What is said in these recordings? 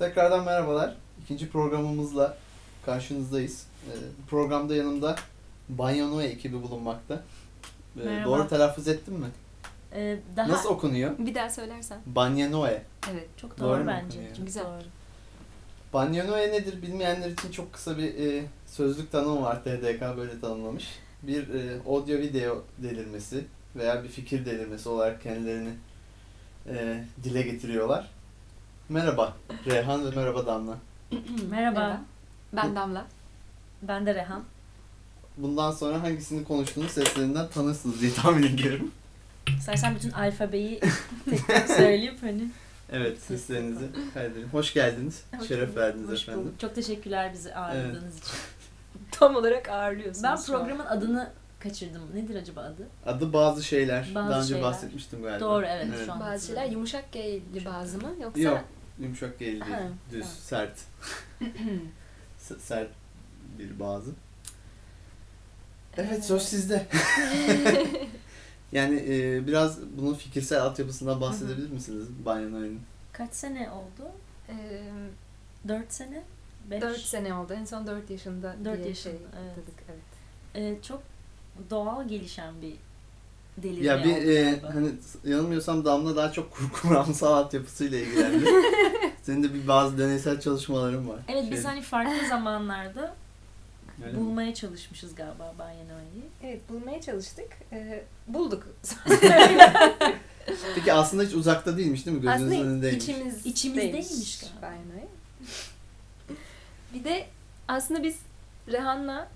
Tekrardan merhabalar. İkinci programımızla karşınızdayız. Ee, programda yanımda Banyanoe ekibi bulunmakta. Ee, Merhaba. doğru telaffuz ettim mi? Ee, daha Nasıl okunuyor? Bir daha söylersen. Banyanoe. Evet. çok Doğru doğru, mu bence. okunuyor? Çok Güzel. doğru. Banyanoe nedir bilmeyenler için çok kısa bir e, sözlük tanımı var. TDK böyle tanımlamış. Bir e, audio video delirmesi veya bir fikir delirmesi olarak kendilerini e, dile getiriyorlar. Merhaba Reyhan ve merhaba Damla. Merhaba. Ben Damla. Ben de Rehan. Bundan sonra hangisini konuştuğunu seslerinden tanırsınız diye tahmin ediyorum. İstersen bütün alfabeyi tekrar söyleyip hani. Evet seslerinizi kaydedin. Hoş geldiniz. Hoş Şeref verdiniz Hoş efendim. bulduk. Çok teşekkürler bizi ağırladığınız için. Tam olarak ağırlıyorsunuz. Ben programın adını kaçırdım. Nedir acaba adı? Adı bazı şeyler. Bazı Daha önce şeyler. bahsetmiştim galiba. Doğru evet, şu an. Bazı şeyler yumuşak G'li bazı mı yoksa? Yok. Yumuşak geldi. Ha, Düz, tamam. sert. S- sert bir bazı. Evet söz sizde. yani e, biraz bunun fikirsel altyapısından bahsedebilir misiniz Banyanoy'un? Kaç sene oldu? Ee, 4 sene? 5. 4 sene oldu. En son 4 yaşında Dört diye yaşında, şey evet. dedik. Evet. Ee, çok doğal gelişen bir delirme Ya bir e, hani yanılmıyorsam Damla daha çok kur- kuramsal altyapısıyla ilgilendi. Senin de bir bazı deneysel çalışmaların var. Evet biz Şey, hani farklı zamanlarda öyle mi? bulmaya çalışmışız galiba Banyano'yu. Evet bulmaya çalıştık. Ee, bulduk. Peki aslında hiç uzakta değilmiş değil mi? Gözünüzün Aslında önündeymiş. içimiz İçimizdeymiş galiba. Banyanoy. bir de aslında biz Rehan'la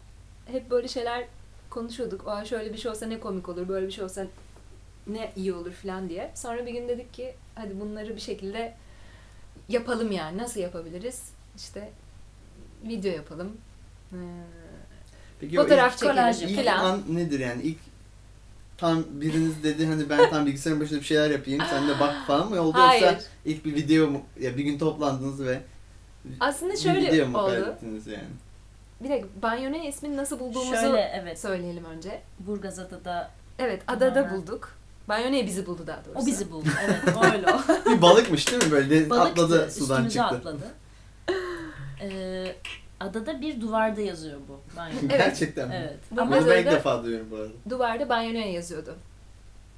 hep böyle şeyler konuşuyorduk. Aa şöyle bir şey olsa ne komik olur, böyle bir şey olsa ne iyi olur falan diye. Sonra bir gün dedik ki hadi bunları bir şekilde yapalım yani. Nasıl yapabiliriz? İşte video yapalım. Ee, Peki fotoğraf çekelim ilk falan. an nedir yani? İlk tam biriniz dedi hani ben tam bilgisayarın başında bir şeyler yapayım sen de bak falan mı oldu Hayır. yoksa ilk bir video mu ya bir gün toplandınız ve Aslında bir şöyle video mu oldu. kaydettiniz yani? Bir dakika Banyone ismini nasıl bulduğumuzu Şöyle evet. söyleyelim önce. Burgazada'da Evet adada Tamamen. bulduk. Banyone bizi buldu daha doğrusu. o bizi buldu. Evet öyle o. Bir balıkmış değil mi böyle Balıktı, atladı sudan çıktı. atladı. Ee, adada bir duvarda yazıyor bu. Banyo. Gerçekten mi? evet. Bu Ama, Bunu ben ilk adada- defa duyuyorum bu arada. Duvarda Banyone yazıyordu.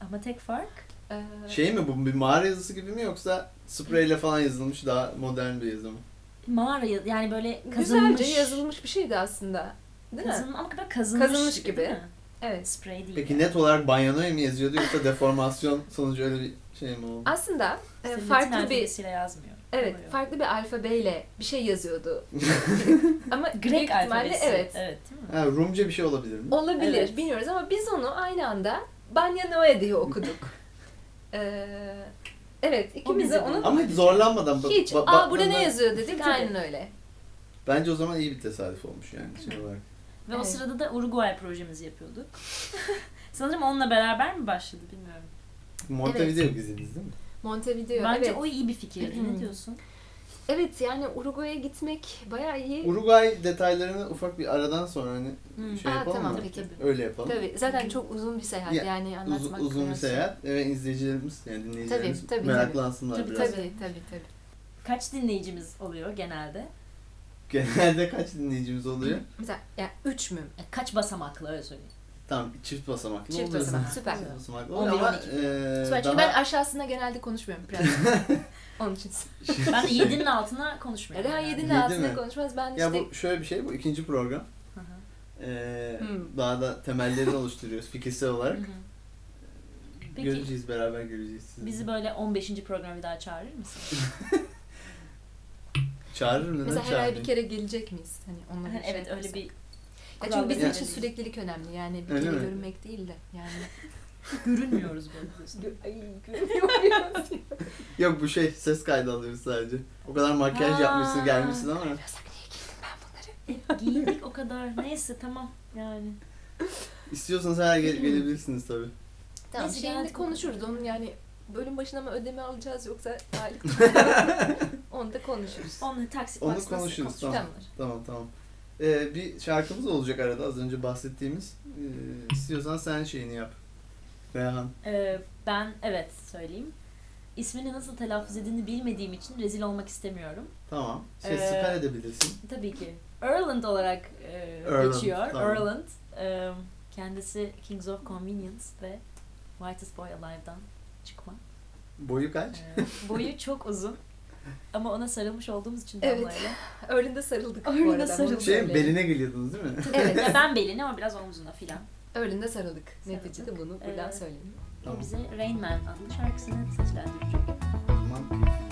ama tek fark Ee, Şey mi bu bir mağara yazısı gibi mi yoksa spreyle falan yazılmış daha modern bir yazı mı? Mağara ya- yani böyle kazınmış. Güzelce yazılmış bir şeydi aslında. Değil mi? Kazın, ama böyle kazınmış, Kazınmış gibi. mi? Evet. Sprey değil. Peki yani. net olarak Banyanoya mı yazıyordu yoksa deformasyon sonucu öyle bir şey mi oldu? Aslında e, farklı bir yazmıyor. evet Oluyor. farklı bir alfabeyle bir şey yazıyordu. Ama Grek alfabesi. evet. Evet değil mi? Ha, Rumca bir şey olabilir mi? Olabilir Evet. bilmiyoruz ama biz onu aynı anda Banyanoe diye okuduk. Ee, evet ikimiz de onun. Ama hiç zorlanmadan. hiç ba- aa burada ne yazıyor dedik aynen öyle. Bence o zaman iyi bir tesadüf olmuş yani şey olarak. Ve o Evet. sırada da Uruguay projemizi yapıyorduk. Sanırım onunla beraber mi başladı bilmiyorum. Montevideo geziniz değil mi? Montevideo Bence evet. o iyi bir fikirdi. ne diyorsun? Evet yani Uruguay'a gitmek bayağı iyi. Uruguay detaylarını ufak bir aradan sonra hani Hı. şey Aa, yapalım tamam, mı? peki. Öyle yapalım. Tabii zaten çok uzun bir seyahat Ya, yani Uzun, anlatmak uzun bir kolay. seyahat ve izleyicilerimiz yani dinleyicilerimiz Tabii, tabii, meraklansınlar tabii. biraz. Tabii tabii tabii. Kaç dinleyicimiz oluyor genelde? Genelde kaç dinleyicimiz oluyor? Mesela ya üç mü? E, Kaç basamaklı öyle söyleyeyim. Tamam çift basamaklı Çift oluyor. basamak, süper. Çift basamaklı 11, oluyor ama 12. eee, Süper. daha Çünkü ben aşağısına genelde konuşmuyorum biraz. Onun için. Ben de 7'nin altına konuşmuyorum. Reha yani. yedinin Yedi altında mi? konuşmaz. Ben Ya işte bu şöyle bir şey bu ikinci program. Hı hı. Eee, Hmm. Daha da temellerini oluşturuyoruz fikirsel olarak. Hı hı. Peki Göreceğiz beraber göreceğiz. sizi. bizi böyle 15. programa bir daha çağırır mısın? Çağırır mı? mesela her ay bir kere gelecek miyiz? Hani onunla şey evet öyle bir Ya çünkü bizim için süreklilik önemli. Yani bir Öyle kere mi? görünmek değil de. Yani. görünmüyoruz böyle görünüyoruz. Yok bu şey ses kaydı alıyoruz sadece. O kadar makyaj Ha. yapmışsın gelmişsin ama. Yasak niye giydim ben bunları? Giyindik o kadar. Neyse tamam yani. İstiyorsanız her gel- gelebilirsiniz tabii. Tamam Neyse, o konuşuruz. Onun yani bölüm başına mı ödeme alacağız yoksa aylık Onu da konuşuruz. Onunla taksit Onu konuşuruz, konuşuruz? tamam. Tamam tamam. Ee, bir şarkımız olacak arada az önce bahsettiğimiz. Ee, istiyorsan sen şeyini yap. Reyhan. Ee, ben evet söyleyeyim. ismini nasıl telaffuz edildiğini bilmediğim için rezil olmak istemiyorum. Tamam. Ee, Şey siper edebilirsin. Tabii ki. Erland olarak e, Erland, geçiyor. tamam. Erland. E, kendisi Kings of Convenience ve Whitest Boy Alive'dan çıkma. Boyu kaç? E, boyu çok uzun. Ama ona sarılmış olduğumuz için Evet. Damla'yla. Örlünde sarıldık bu Örlünde arada. bunu sarıldık. Şey beline geliyordunuz değil mi? Evet. Ya ben beline ama biraz omzuna filan. Örlünde sarıldık. Sarıldık. Neticede bunu buradan Ee, söyleyeyim. Tamam. O bize Rain Man adlı şarkısını seslendirecek. O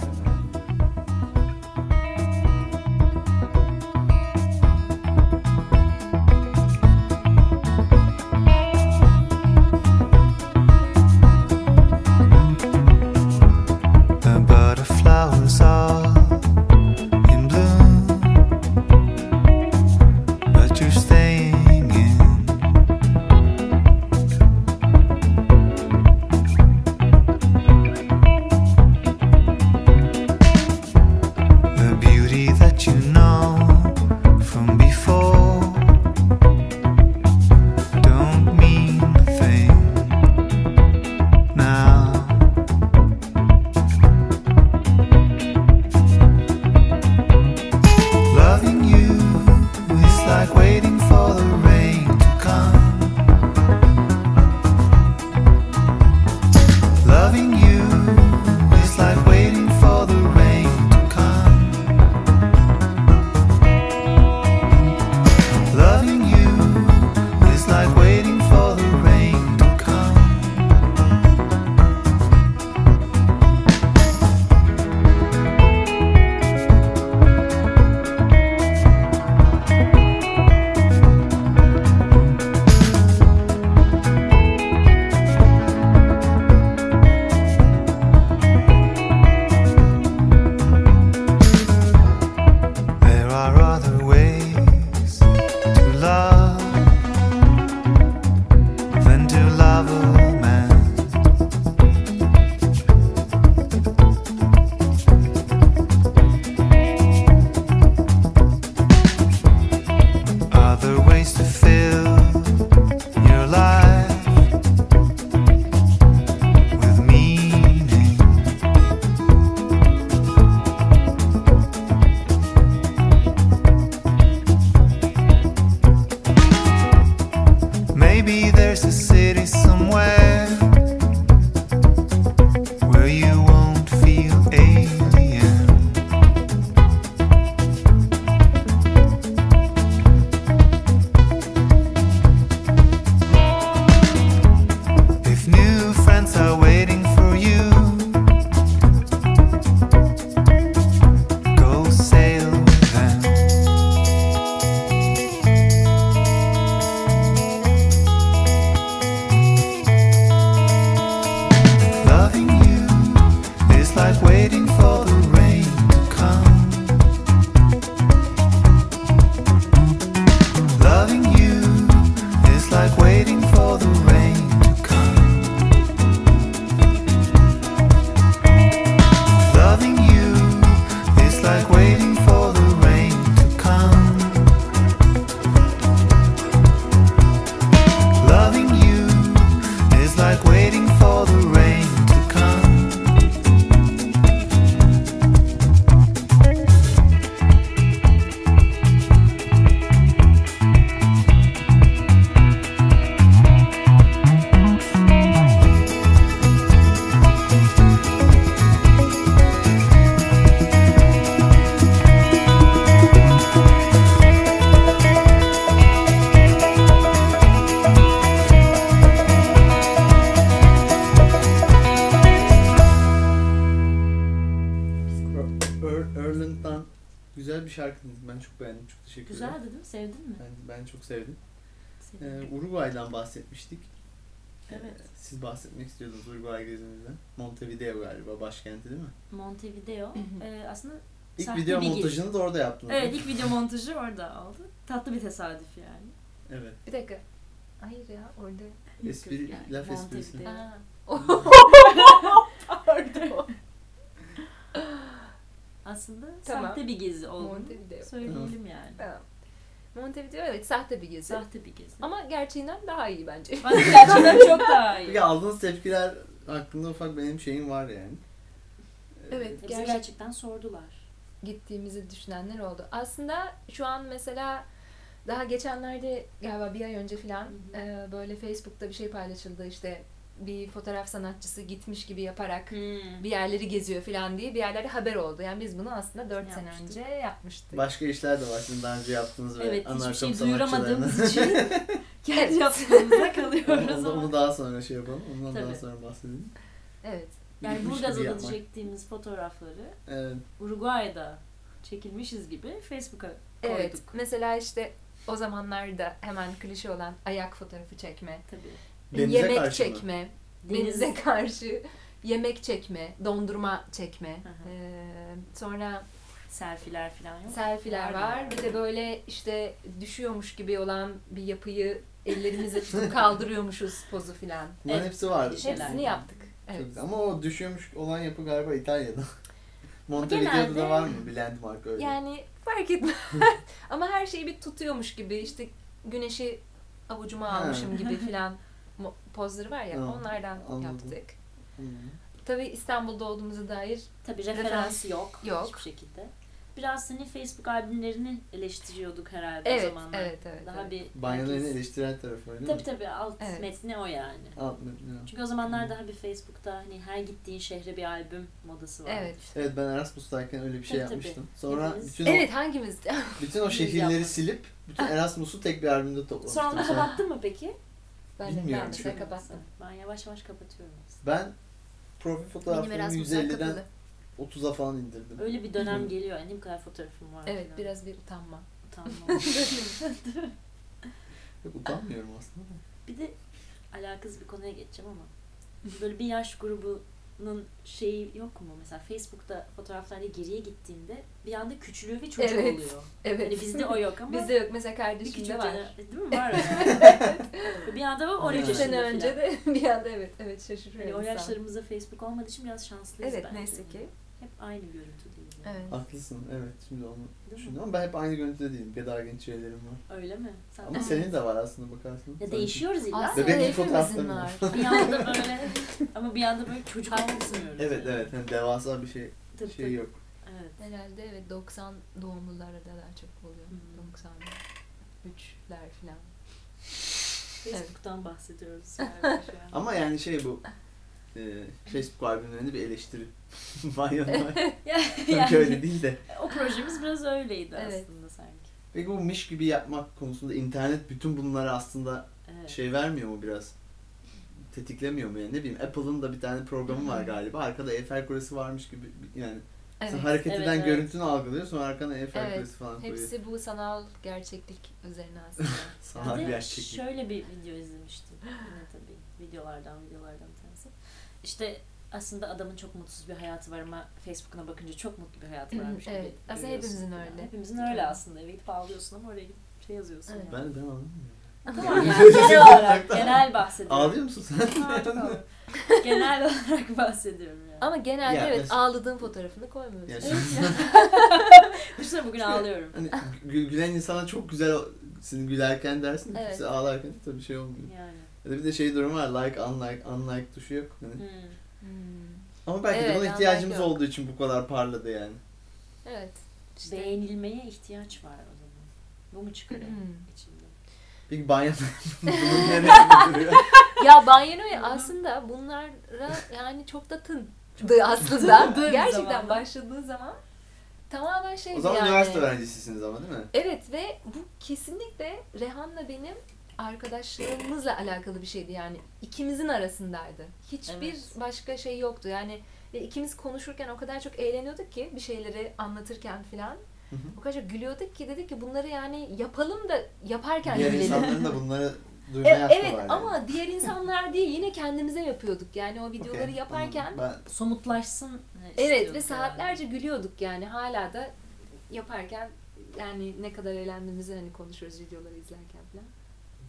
Sevdin mi? Ben, ben çok sevdim. Ee. Uruguay'dan bahsetmiştik. Evet. Ee, Siz bahsetmek istiyordunuz Uruguay gezinizden. Montevideo galiba başkenti değil mi? Montevideo. Ee, aslında İlk video bir montajını da orada yaptınız. evet ilk video montajı orada oldu. Tatlı bir tesadüf yani. Evet. Bir dakika. Hayır ya orada. Espri, yani laf esprisi. Pardon. Aslında Tamam. sahte bir gezi olduğunu Montevideo. söyleyelim yani. Tamam. Montevideo evet sahte bir gezi. Sahte bir gezi. Ama gerçeğinden daha iyi bence. Bence gerçekten çok daha iyi. Peki aldığınız tepkiler hakkında ufak benim şeyim var yani. Evet, Bize gerçek- gerçekten sordular. gittiğimizi düşünenler oldu. Aslında şu an mesela daha geçenlerde galiba bir ay önce falan Hı hı. e, böyle Facebook'ta bir şey paylaşıldı işte bir fotoğraf sanatçısı gitmiş gibi yaparak bir yerleri geziyor falan diye bir yerlerde haber oldu. Yani biz bunu aslında 4 sene Yapmıştık. önce yapmıştık. Başka işler de var sizin daha önce yaptığınız ve Evet, ana hiçbir akım şey duyuramadığımız için kendi yaptığımızda kalıyoruz onu, onu daha sonra şey yapalım. Ondan daha Tabii. sonra bahsedelim. Evet. Yani gibi Burgazada çektiğimiz fotoğrafları Evet. Uruguay'da çekilmişiz gibi Facebook'a koyduk. Evet. Mesela işte o zamanlarda hemen klişe olan ayak fotoğrafı çekme, Tabii. Denize yemek karşı mı? çekme, Deniz- denize karşı yemek çekme, dondurma çekme. Hı hı. Ee, sonra Selfiler falan yok. selfiler Var var. mı? Bir de böyle işte düşüyormuş gibi olan bir yapıyı ellerimizle tutup kaldırıyormuşuz pozu filan. Bunların Evet. hepsi var. Klişeler. Hepsini yaptık. Evet. Ama o düşüyormuş olan yapı galiba İtalya'da. Montevideo'da da var mı bir landmark öyle? Yani fark etmez. Ama her şeyi bir tutuyormuş gibi işte güneşi avucuma almışım gibi filan pozları var ya Ha, onlardan anladım. yaptık. Hı. Tabii İstanbul'da olduğumuza dair Tabii referans Referans yok, yok. hiçbir şekilde. Biraz hani Facebook albümlerini eleştiriyorduk herhalde o evet, zamanlar. evet, evet. Daha evet. bir Banyoların herkes- eleştirel tarafı öyle Tabii mi? tabii alt Evet. metni o yani. Alt metni, evet. Çünkü o zamanlar daha bir Facebook'ta hani her gittiğin şehre bir albüm modası var. Evet. Evet ben Erasmus'tayken öyle bir şey Tabii, tabii. yapmıştım. Sonra Hepimiz- bütün Evet hangimiz? o, bütün o şehirleri silip bütün Erasmus'u tek bir albümde toplamıştım. Sonra onu Sonra- kapattın mı peki? Ben de Bilmiyorum ben çünkü- mesela kapattım. Ben yavaş yavaş kapatıyorum aslında. Ben profil Benim fotoğraflarımı Erasmus'lar 150'den kapalı. 30'a falan indirdim. Öyle bir dönem geliyor. Yani ne kadar fotoğrafım var. Evet falan. biraz bir utanma. Utanma. Yok utanmıyorum aslında. da. bir de alakasız bir konuya geçeceğim ama böyle bir yaş grubunun şeyi yok mu? Mesela Facebook'ta fotoğraflarda geriye gittiğinde bir anda küçülüyor ve çocuk Evet. oluyor. Evet. Hani bizde o yok ama Bizde yok. Mesela kardeşimde var. cana- değil mi? Var öyle. bir anda o 12 Evet. İki yaşında sene önce de bir anda evet evet şaşırıyor Hani o yaşlarımızda Facebook olmadığı için biraz şanslıyız Evet bence. neyse ki. Hep aynı yani. Evet. Haklısın evet şimdi onu Değil mi? düşündüm ama ben hep aynı görüntüde değilim. Genç şeylerim var. Öyle mi? Sen Ama Evet. senin de var aslında bakarsın. Ya Sen- değişiyoruz illa. Aslında Bebek hepimizin fotoğraflarım var. bir anda böyle ama bir anda böyle çocuk olmak istemiyoruz. Evet yani. evet hani devasa bir şey Tabii, şey tabii. yok. Evet. Herhalde evet 90 doğumlularda daha çok oluyor. Hmm. 93'ler falan. Facebook'tan bahsediyoruz. galiba şu an. Ama yani şey bu e, Facebook albümlerinde bir eleştiri var yanı var. yani, öyle değil de. o projemiz biraz öyleydi Evet. aslında sanki. Peki bu miş gibi yapmak konusunda internet bütün bunları aslında Evet. şey vermiyor mu biraz? Tetiklemiyor mu yani? Ne bileyim Apple'ın da bir tane programı var galiba. Arkada Eiffel Kulesi varmış gibi yani. Evet. Sen hareket Evet, eden evet. görüntünü algılıyor sonra arkana Eiffel Evet, Kulesi falan koyuyor. Hepsi bu sanal gerçeklik üzerine aslında. Sanal Bir de gerçeklik. şöyle bir video izlemiştim. Yine tabii videolardan videolardan. İşte aslında adamın çok mutsuz bir hayatı var ama Facebook'una bakınca çok mutlu bir hayatı varmış gibi Evet, aslında görüyorsun hepimizin öyle. Hepimizin öyle aslında. Eve gidip ağlıyorsun ama oraya gidip şey yazıyorsun. Evet. yani. Ben ben anlamıyorum. Tamam yani genel olarak genel bahsediyorum. Ağlıyor musun sen? Genel olarak bahsediyorum yani. Ama genelde Ya evet mesela- ağladığın fotoğrafını koymuyorsun. Ya Evet Düşünsene bugün ağlıyorum. hani gü- gülen insana çok güzel sizin gülerken dersin. Evet. Evet. ağlarken tabii şey olmuyor. Yani. Bir de şey durum var. Like, unlike, unlike tuşu yok. Hani. Hmm. Hmm. Ama belki de Evet, buna unlike ihtiyacımız yok. olduğu için bu kadar parladı yani. Evet. İşte. Beğenilmeye ihtiyaç var o zaman. Bu mu çıkarıyor Hmm. içinde? Peki banyoda bunun nereye duruyor? ya banyoya aslında bunlara yani çok da tındı aslında. Gerçekten zamanda. başladığı zaman tamamen şeydi O zaman yani. üniversite öğrencisisiniz ama değil mi? Evet ve bu kesinlikle Rehan'la benim arkadaşlığımızla alakalı bir şeydi yani ikimizin arasındaydı. Hiçbir Evet. başka şey yoktu yani ve ikimiz konuşurken o kadar çok eğleniyorduk ki bir şeyleri anlatırken filan Hı hı. o kadar çok gülüyorduk ki dedik ki bunları yani yapalım da yaparken Diğer gülelim. insanların da bunları duymaya E- hakkı evet var yani. ama diğer insanlar değil yine kendimize yapıyorduk yani o videoları Okey, yaparken. Ben Somutlaşsın evet istiyorduk ve yani. saatlerce gülüyorduk yani hala da yaparken yani ne kadar eğlendiğimizi hani konuşuyoruz videoları izlerken falan.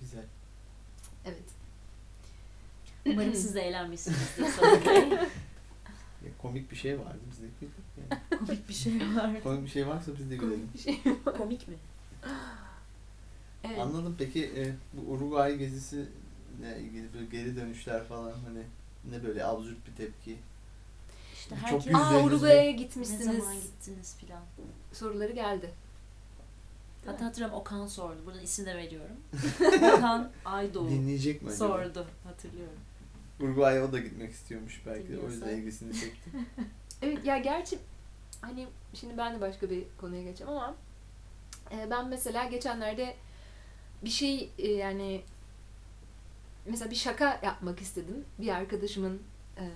Güzel. Evet. Umarım siz de eğlenmişsinizdir. Ya, komik bir şey vardı biz de güldük yani. Komik bir şey var. komik bir şey varsa biz de gülelim. Bir şey. Komik mi? Evet. Anladım. Peki e, bu Uruguay gezisi ile ilgili böyle geri dönüşler falan hani ne böyle absürt bir tepki. İşte Çok herkes Aa yüz Uruguay'a ne gitmişsiniz zaman gittiniz filan. soruları geldi. Hatta hatırlıyorum Okan sordu. Buradan isim de veriyorum. Okan Aydoğu Dinleyecek mi acaba? sordu. Hatırlıyorum. Uruguay'a o da gitmek istiyormuş belki. O Dinliyorsa. yüzden ilgisini çekti. Evet ya gerçi hani şimdi ben de başka bir konuya geçeceğim ama e, ben mesela geçenlerde bir şey e, yani mesela bir şaka yapmak istedim. Bir arkadaşımın e,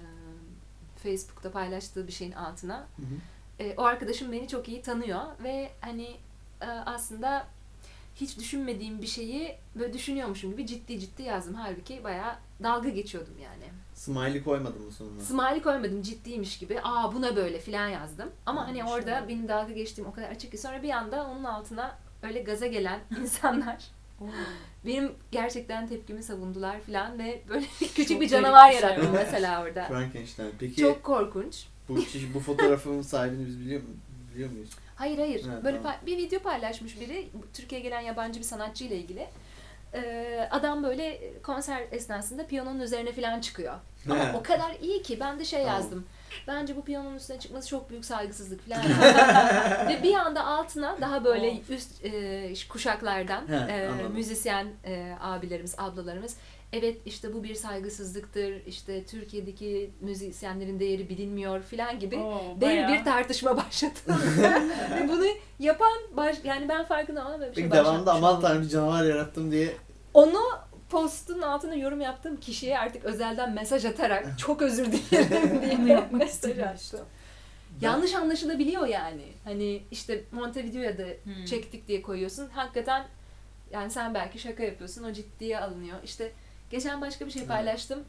Facebook'ta paylaştığı bir şeyin altına. Hı hı. E, o arkadaşım beni çok iyi tanıyor ve hani aslında hiç düşünmediğim bir şeyi böyle düşünüyormuşum gibi ciddi ciddi yazdım. Halbuki bayağı dalga geçiyordum yani. Smiley koymadın mı sonuna? Smiley koymadım ciddiymiş gibi. Aa buna böyle filan yazdım. Ama hani şöyle. orada benim dalga geçtiğim o kadar açık ki sonra bir anda onun altına öyle gaza gelen insanlar benim gerçekten tepkimi savundular filan ve böyle küçük Çok bir canavar şey yarattım mesela orada. Frankenstein. Peki Çok korkunç. bu bu fotoğrafın sahibini biz biliyor, mu, biliyor muyuz? Hayır hayır. Evet, Böyle tamam. bir video paylaşmış biri Türkiye'ye gelen yabancı bir sanatçı ile ilgili. Ee, adam böyle konser esnasında piyanonun üzerine falan çıkıyor. Ama He. o kadar iyi ki ben de şey Tamam. yazdım. Bence bu piyanonun üstüne çıkması çok büyük saygısızlık falan. Ve bir anda altına daha böyle üst e, kuşaklardan He, e, anladım. müzisyen e, abilerimiz, ablalarımız evet işte bu bir saygısızlıktır. işte Türkiye'deki müzisyenlerin değeri bilinmiyor falan gibi Oo, dev bayağı. bir tartışma başladı. Ve bunu yapan baş, yani ben farkında ama böyle bir şey Peki devamında aman tanrım bir canavar yarattım diye Onu postun altına yorum yaptığım kişiye artık özelden mesaj atarak çok özür dilerim diye yapmak mesaj attım. Yanlış anlaşılabiliyor yani. Hani işte Montevideo'ya da Hmm. çektik diye koyuyorsun. Hakikaten yani sen belki şaka yapıyorsun. O ciddiye alınıyor. İşte geçen başka bir şey paylaştım.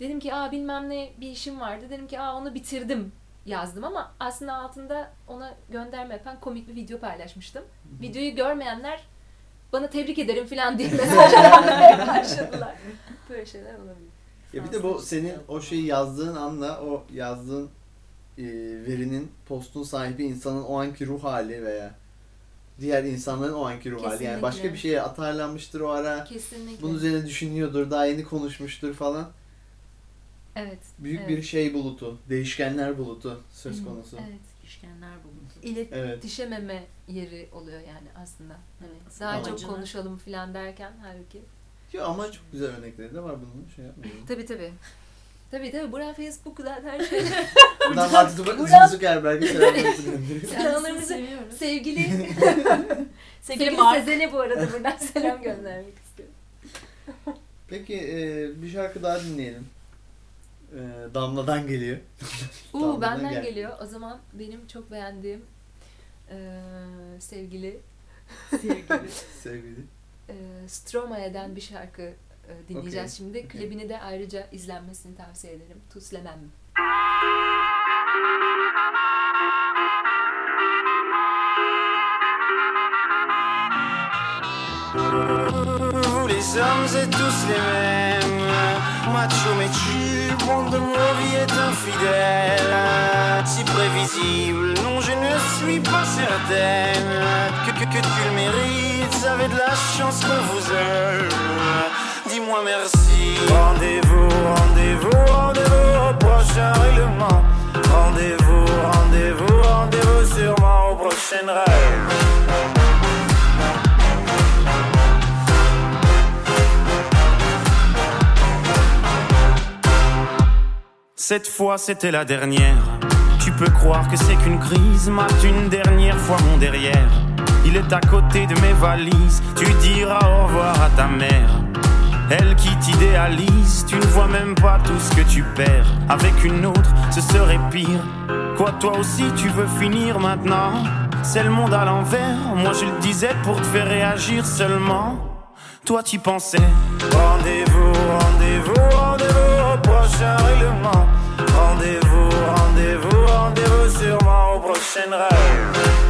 Dedim ki aa bilmem ne bir işim vardı. Dedim ki aa onu bitirdim yazdım ama aslında altında ona gönderme yapan komik bir video paylaşmıştım. Videoyu görmeyenler bana tebrik ederim falan diye mesajlar başladılar. Böyle şeyler olabilir. Ya bir de bu senin o şeyi yazdığın anla o yazdığın e, verinin postun sahibi insanın o anki ruh hali veya diğer insanların o anki ruh hali. Yani başka bir şeye atarlanmıştır o ara. Kesinlikle. Bunun üzerine düşünüyordur, daha yeni konuşmuştur falan. Evet. Büyük Evet. bir şey bulutu, değişkenler bulutu söz konusu. Evet. İşkenler bulundu. İletişememe yeri oluyor yani aslında. Hani Evet. daha Amacını- çok konuşalım falan derken halbuki. Yo, ama çok güzel örnekleri de var bunun. Şey yapmayalım. Tabii tabii. Tabii tabii. Buran Facebook zaten her şey. Buradan Mark Zucker- buradan- Zuckerberg'e selamlarımızı gönderiyoruz. Selamlarımızı seviyoruz. sevgili Sevgili. Sezen'e bu arada buradan selam göndermek istiyorum. Peki e, bir şarkı daha dinleyelim. E, Damla'dan geliyor. Uuu Tamam, benden gel. geliyor. O zaman benim çok beğendiğim eee, sevgili Sevgili. Sevgili. eee Stromae'den bir şarkı dinleyeceğiz Okey, şimdi. Klibini de ayrıca izlenmesini tavsiye ederim. Tuslemem. Vous les hommes êtes tous les mêmes Macho mais tu, monde de nos vies est infidèle Si prévisible, non je ne suis pas certaine Que, que, que tu le mérites, avez de la chance qu'on vous aime Dis-moi merci Rendez-vous, rendez-vous, rendez-vous au prochain règlement Rendez-vous, rendez-vous, rendez-vous sûrement au prochain rêve Cette fois c'était la dernière. Tu peux croire que c'est qu'une crise, mate une dernière fois mon derrière. Il est à côté de mes valises, tu diras au revoir à ta mère. Elle qui t'idéalise, tu ne vois même pas tout ce que tu perds. Avec une autre, ce serait pire. Quoi, toi aussi tu veux finir maintenant? C'est le monde à l'envers, moi je le disais pour te faire réagir seulement. Toi tu pensais Rendez-vous, rendez-vous, rendez-vous au prochain règlement Rendez-vous, rendez-vous, rendez-vous sûrement au prochain rêve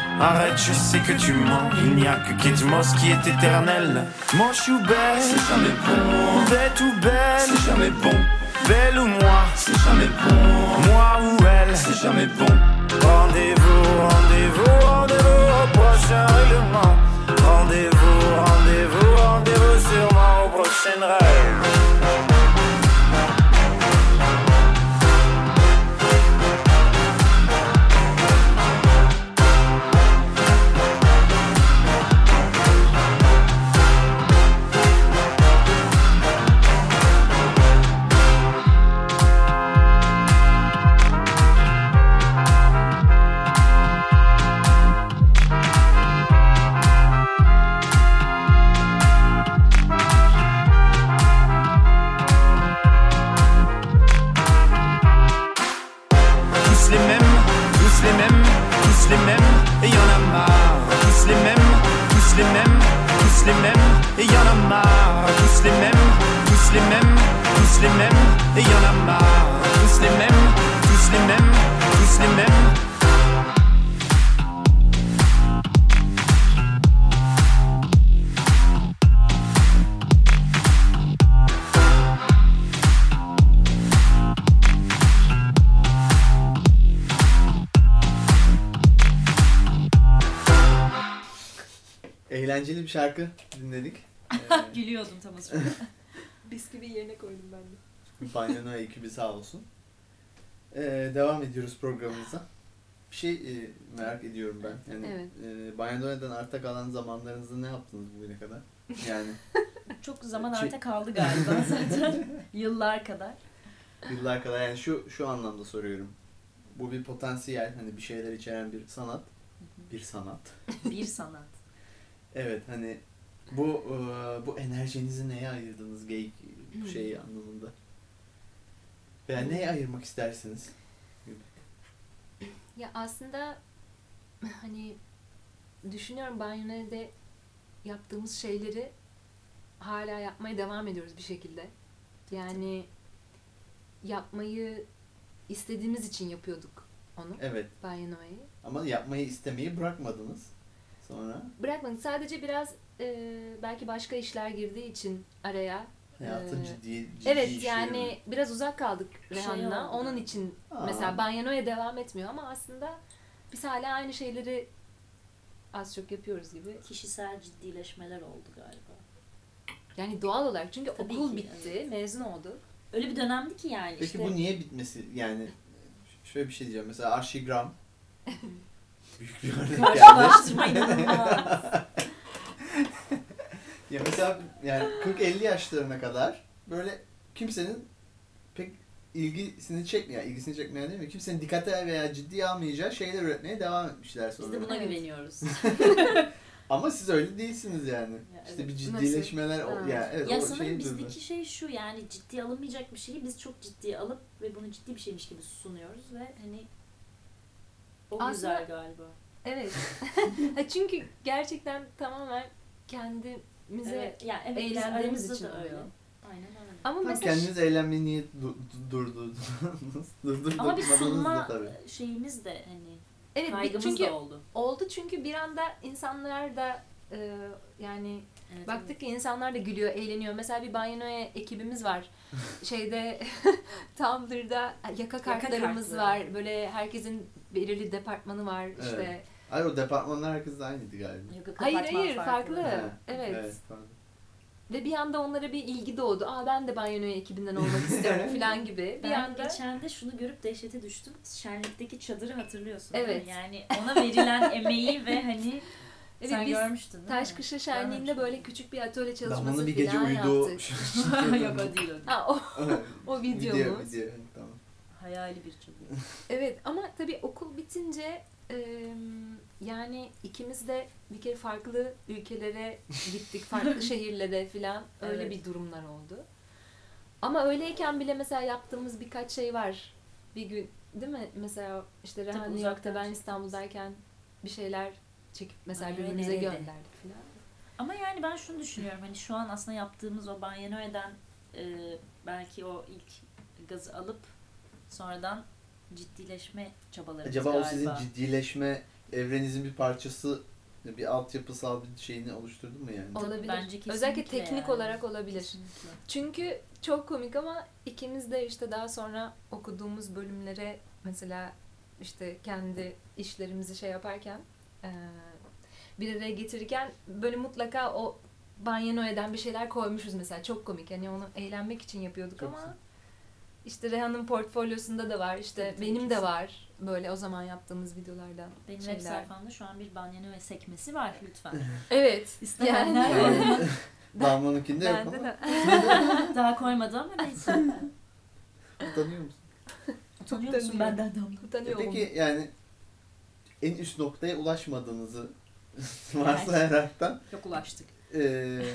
Arrête, je sais que tu mens. Il n'y a que Kate Moss qui est éternel. Manche ou belle, c'est jamais bon. Bête ou belle, c'est jamais bon. Belle ou moi, c'est jamais bon. Moi ou elle, c'est jamais bon. Rendez-vous, rendez-vous, rendez-vous au prochain règlement. Rendez-vous, rendez-vous, rendez-vous sûrement au prochain rêve. Bir şarkı dinledik. Ee, Gülüyordum tam o sırada. Bisküvi yerine koydum ben de. Banyono ekibi sağ olsun. Ee, devam ediyoruz programımıza. Bir şey e, merak ediyorum ben. Yani Evet. e, Banyono'dan arta kalan zamanlarınızda ne yaptınız bugüne kadar? Yani Çok zaman Şey- arta kaldı galiba zaten. Yıllar kadar. yıllar kadar yani şu şu anlamda soruyorum. Bu bir potansiyel hani bir şeyler içeren bir sanat. Bir sanat. Bir sanat. Evet hani bu e, bu enerjinizi neye ayırdınız geyik şey anlamında? Veya neye ayırmak istersiniz? Ya aslında hani düşünüyorum banyoda yaptığımız şeyleri hala yapmaya devam ediyoruz bir şekilde. Yani yapmayı istediğimiz için yapıyorduk onu. Evet Banyono'yu. ama yapmayı istemeyi bırakmadınız. Sonra Bırakmadık. Sadece biraz e, belki başka işler girdiği için araya. hayatın Ee, ciddi, ciddi Evet işleri. yani biraz uzak kaldık Şey Rehan'la. oldu. Onun için Aa. mesela Banyono'ya devam etmiyor ama aslında biz hala aynı şeyleri az çok yapıyoruz gibi. Kişisel ciddileşmeler oldu galiba. Yani doğal olarak çünkü Tabii okul ki, bitti, evet. mezun olduk. Öyle bir dönemdi ki yani Peki işte. bu niye bitmesi yani şöyle bir şey diyeceğim mesela arşigram büyük bir örnek. Karşılaştırma inanılmaz. Ya mesela yani 40-50 yaşlarına kadar böyle kimsenin pek ilgisini çekmeyen, ilgisini çekmeyen değil mi? Kimsenin dikkate veya ciddiye almayacağı şeyler üretmeye devam etmişler Biz sonra. de buna güveniyoruz. Ama siz öyle değilsiniz yani. Ya işte evet. bir ciddileşmeler, o, Ha. ya evet ya o sanırım bizdeki durdu. şey şu yani ciddiye alınmayacak bir şeyi biz çok ciddiye alıp ve bunu ciddi bir şeymiş gibi sunuyoruz ve hani o Aslında- güzel galiba. Evet. Ha, çünkü gerçekten tamamen kendimize Evet, ya evet eğlendiğimiz için da öyle. oluyor. Aynen öyle. ama Tam mesela kendiniz eğlenmeyi niye du- du- durdurdunuz? Durdurdunuz Ama bir sunma tabii. şeyimiz de hani evet kaygımız çünkü da oldu. oldu çünkü bir anda insanlar da e, yani Evet, baktık ki insanlar da gülüyor, eğleniyor. Mesela bir banyoya ekibimiz var. Şeyde Tumblr'da yaka kartlarımız kartları. var. Böyle herkesin belirli departmanı var işte. Evet. Hayır o departmanlar herkes de aynıydı galiba. evet. Yok, Hayır hayır farklı. Ha, Evet. pardon. Ve bir anda onlara bir ilgi doğdu. Aa ben de banyoya ekibinden olmak istiyorum falan gibi. Bir Ben anda geçen de şunu görüp dehşete düştüm. Şenlikteki çadırı hatırlıyorsun. Evet. Yani ona verilen emeği ve hani Evet, sen biz görmüştün değil Taş mi? Kışla Şenliği'nde böyle küçük bir atölye çalışması Damlanın bir gece falan uyuduğu yaptık. Yok o değil o. Ha, o, o video, videomuz. video, tamam. Hayali bir çadır. Evet ama tabii okul bitince e, yani ikimiz de bir kere farklı ülkelere gittik, farklı şehirlere falan öyle Evet. bir durumlar oldu. Ama öyleyken bile mesela yaptığımız birkaç şey var. Bir gün değil mi? Mesela işte Rehan New York'ta ben. İstanbul'dayken bir şeyler çekip mesela birbirimize nerede? gönderdik falan. Ama yani ben şunu düşünüyorum. Hani şu an aslında yaptığımız o Banyanoe'den e, belki o ilk gazı alıp sonradan ciddileşme çabalarımız Acaba o galiba. sizin ciddileşme evrenizin bir parçası, bir altyapısal bir şeyini oluşturdu mu yani? Olabilir. bence kesinlikle Özellikle teknik yani. olarak olabilir. Kesinlikle. Çünkü çok komik ama ikimiz de işte daha sonra okuduğumuz bölümlere mesela işte kendi işlerimizi şey yaparken eee, bir araya getirirken böyle mutlaka o banyo eden bir şeyler koymuşuz mesela çok komik hani onu eğlenmek için yapıyorduk Çok ama güzel. İşte Reha'nın portfolyosunda da var işte Tabii, benim de var böyle o zaman yaptığımız videolardan Benim web şeyler. sayfamda şu an bir Banyanoe sekmesi var lütfen. Evet. İsteyenler Yani- Damla'nınkinde yok ama daha koymadı ama neyse. utanıyor musun? Utanıyor musun Utanıyorum. benden Damla? E Utanıyorum. peki yani en üst noktaya ulaşmadığınızı varsayaraktan Yok ulaştık. eee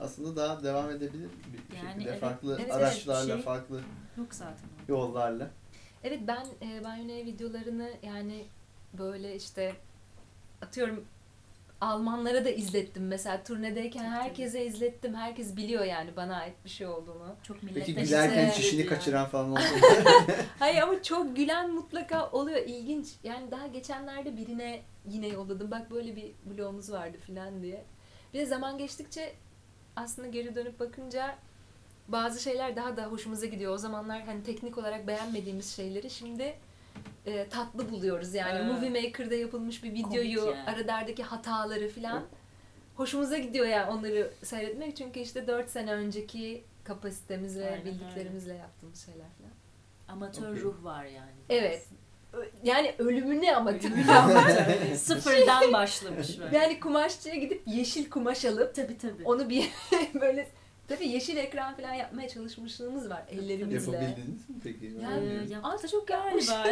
aslında daha devam edebilir bir Yani şekilde evet. farklı Evet, araçlarla, şey- farklı Yok zaten. yollarla. Evet ben e, Banyone'ye videolarını yani böyle işte atıyorum Almanlara da izlettim mesela turnedeyken Tabii, herkese izlettim. Herkes biliyor yani bana ait bir şey olduğunu. Çok Peki gülerken işte- çişini yani. kaçıran falan oldu? Hayır ama çok gülen mutlaka oluyor. ilginç. Yani daha geçenlerde birine yine yolladım. Bak böyle bir blogumuz vardı falan diye. Bir de zaman geçtikçe aslında geri dönüp bakınca bazı şeyler daha da hoşumuza gidiyor. O zamanlar hani teknik olarak beğenmediğimiz şeyleri şimdi e, tatlı buluyoruz. Yani Evet. Movie Maker'da yapılmış bir videoyu, yani. aradaki hataları falan hoşumuza gidiyor yani onları seyretmek. Çünkü işte 4 sene önceki kapasitemiz ve Aynen bildiklerimizle yaptığımız şeyler falan. Amatör Okey. ruh var yani. Evet. Ö- Yani ölümüne ama Ölümüne. Sıfırdan başlamış böyle. Yani kumaşçıya gidip yeşil kumaş alıp tabii tabii. onu bir böyle tabii yeşil ekran falan yapmaya çalışmışlığımız var ellerimizle. Yapabildiniz mi peki? Yani- Ee, Yani, yaptık Az çok galiba.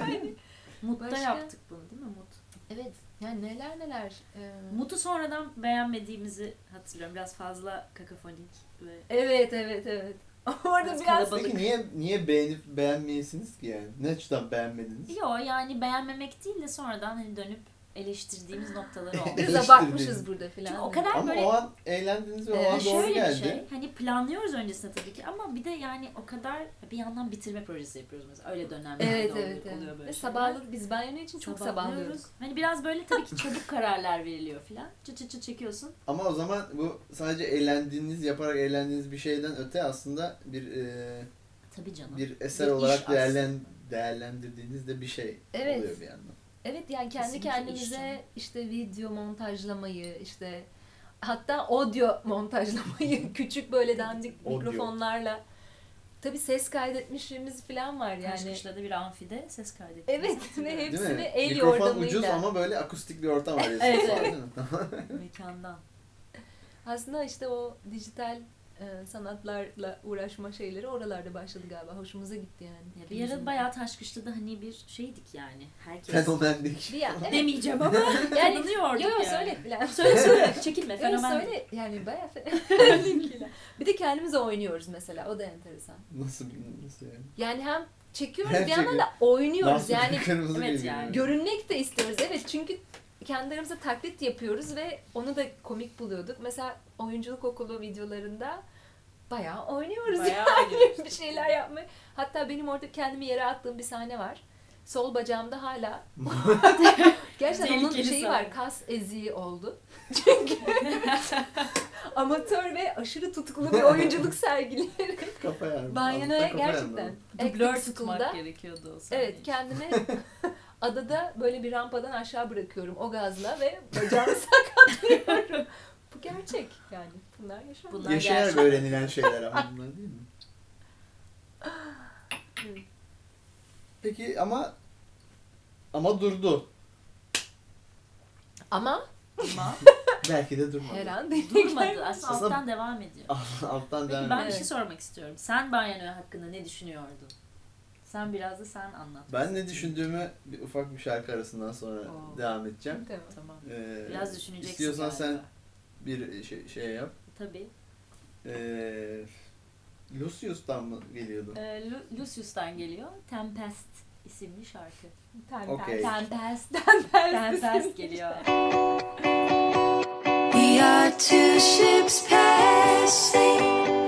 yani. Mut'ta Başka? yaptık bunu değil mi Mut? Evet. Yani neler neler. Ee, Mut'u sonradan beğenmediğimizi hatırlıyorum. Biraz fazla kakafonik ve Evet evet evet. Orada Biraz. Peki niye niye beğenip beğenmeyesiniz ki yani? Ne açıdan beğenmediniz? Yo yani beğenmemek değil de sonradan hani dönüp eleştirdiğimiz noktaları oldu. biz abartmışız burada filan. Çünkü o kadar Ama böyle o an eğlendiniz ve o Evet. an doğru şöyle geldi. bir şey. Hani planlıyoruz öncesinde tabii ki ama bir de yani o kadar bir yandan bitirme projesi yapıyoruz mesela. Öyle dönemlerde Evet oluyor, evet evet. oluyor böyle Ve sabahlı biz banyo için çok sabahlıyoruz. Hani biraz böyle tabii ki çabuk kararlar veriliyor filan. Çıt çıt çıt çekiyorsun. Ama o zaman bu sadece eğlendiğiniz, yaparak eğlendiğiniz bir şeyden öte aslında bir e, Tabii canım. bir eser Bir olarak değerlen değerlendirdiğiniz de bir şey Evet. oluyor bir yandan. Evet yani kendi Kesinlikle kendimize işte video montajlamayı işte hatta audio montajlamayı küçük böyle dandik Audio. mikrofonlarla tabi ses kaydetmişliğimiz falan var Kaç yani. kışlada bir amfide ses kaydettik. Evet ve hepsini el Mikrofon yordamıyla. ucuz ama böyle akustik bir ortam arıyorsunuz. Evet? Mekandan. Aslında işte o dijital e, sanatlarla uğraşma şeyleri oralarda başladı galiba. Hoşumuza gitti yani. Ya bir ara bayağı taş kışta da hani bir şeydik yani. Herkes. Fenomendik. Bir ya, evet. Demeyeceğim ama Yani tanınıyorduk yo yo yani. söyle falan. Söyle söyle. Çekinme fenomen. söyle yani bayağı fe- Bir de kendimize oynuyoruz mesela o da enteresan. Nasıl nasıl yani? Yani hem çekiyoruz Hem bir yandan da oynuyoruz Nasıl yani evet yani. görünmek de istiyoruz evet çünkü kendilerimize taklit yapıyoruz ve onu da komik buluyorduk. Mesela oyunculuk okulu videolarında bayağı oynuyoruz Bayağı bir şeyler yapmayı. Hatta benim orada kendimi yere attığım bir sahne var. Sol bacağımda hala gerçekten onun Tehlikeli şeyi sahne. var kas eziği oldu. Çünkü amatör ve aşırı tutkulu bir oyunculuk sergileyerek Kafa Altta kafa gerçekten. Dublör tutmak gerekiyordu o sahneyi. Evet kendimi adada böyle bir rampadan aşağı bırakıyorum o gazla ve bacağımı sakatlıyorum. Bu gerçek yani. Bunlar yaşanıyor. Bunlar Yaşayarak gerçek. öğrenilen şeyler ama bunlar değil mi? Peki ama ama durdu. Ama Ama Belki de durmadı. her an değil. durmadı. Aslında Aslında- alttan devam ediyor. Alttan Peki devam ben bir şey sormak istiyorum. Sen Banyanoe hakkında ne düşünüyordun? Sen biraz da sen anlat. Ben ne düşündüğümü bir ufak bir şarkı arasından sonra Oo. devam edeceğim. Tamam. tamam. Ee, biraz düşüneceksin. İstiyorsan galiba. sen bir e, şey, şey yap. Tabii. Ee, Lucius'tan mı geliyordu? Ee, Lu Lucius'tan geliyor. Tempest isimli şarkı. Tempest. Okay. Tempest. Tempest. Tempest geliyor. We are two ships passing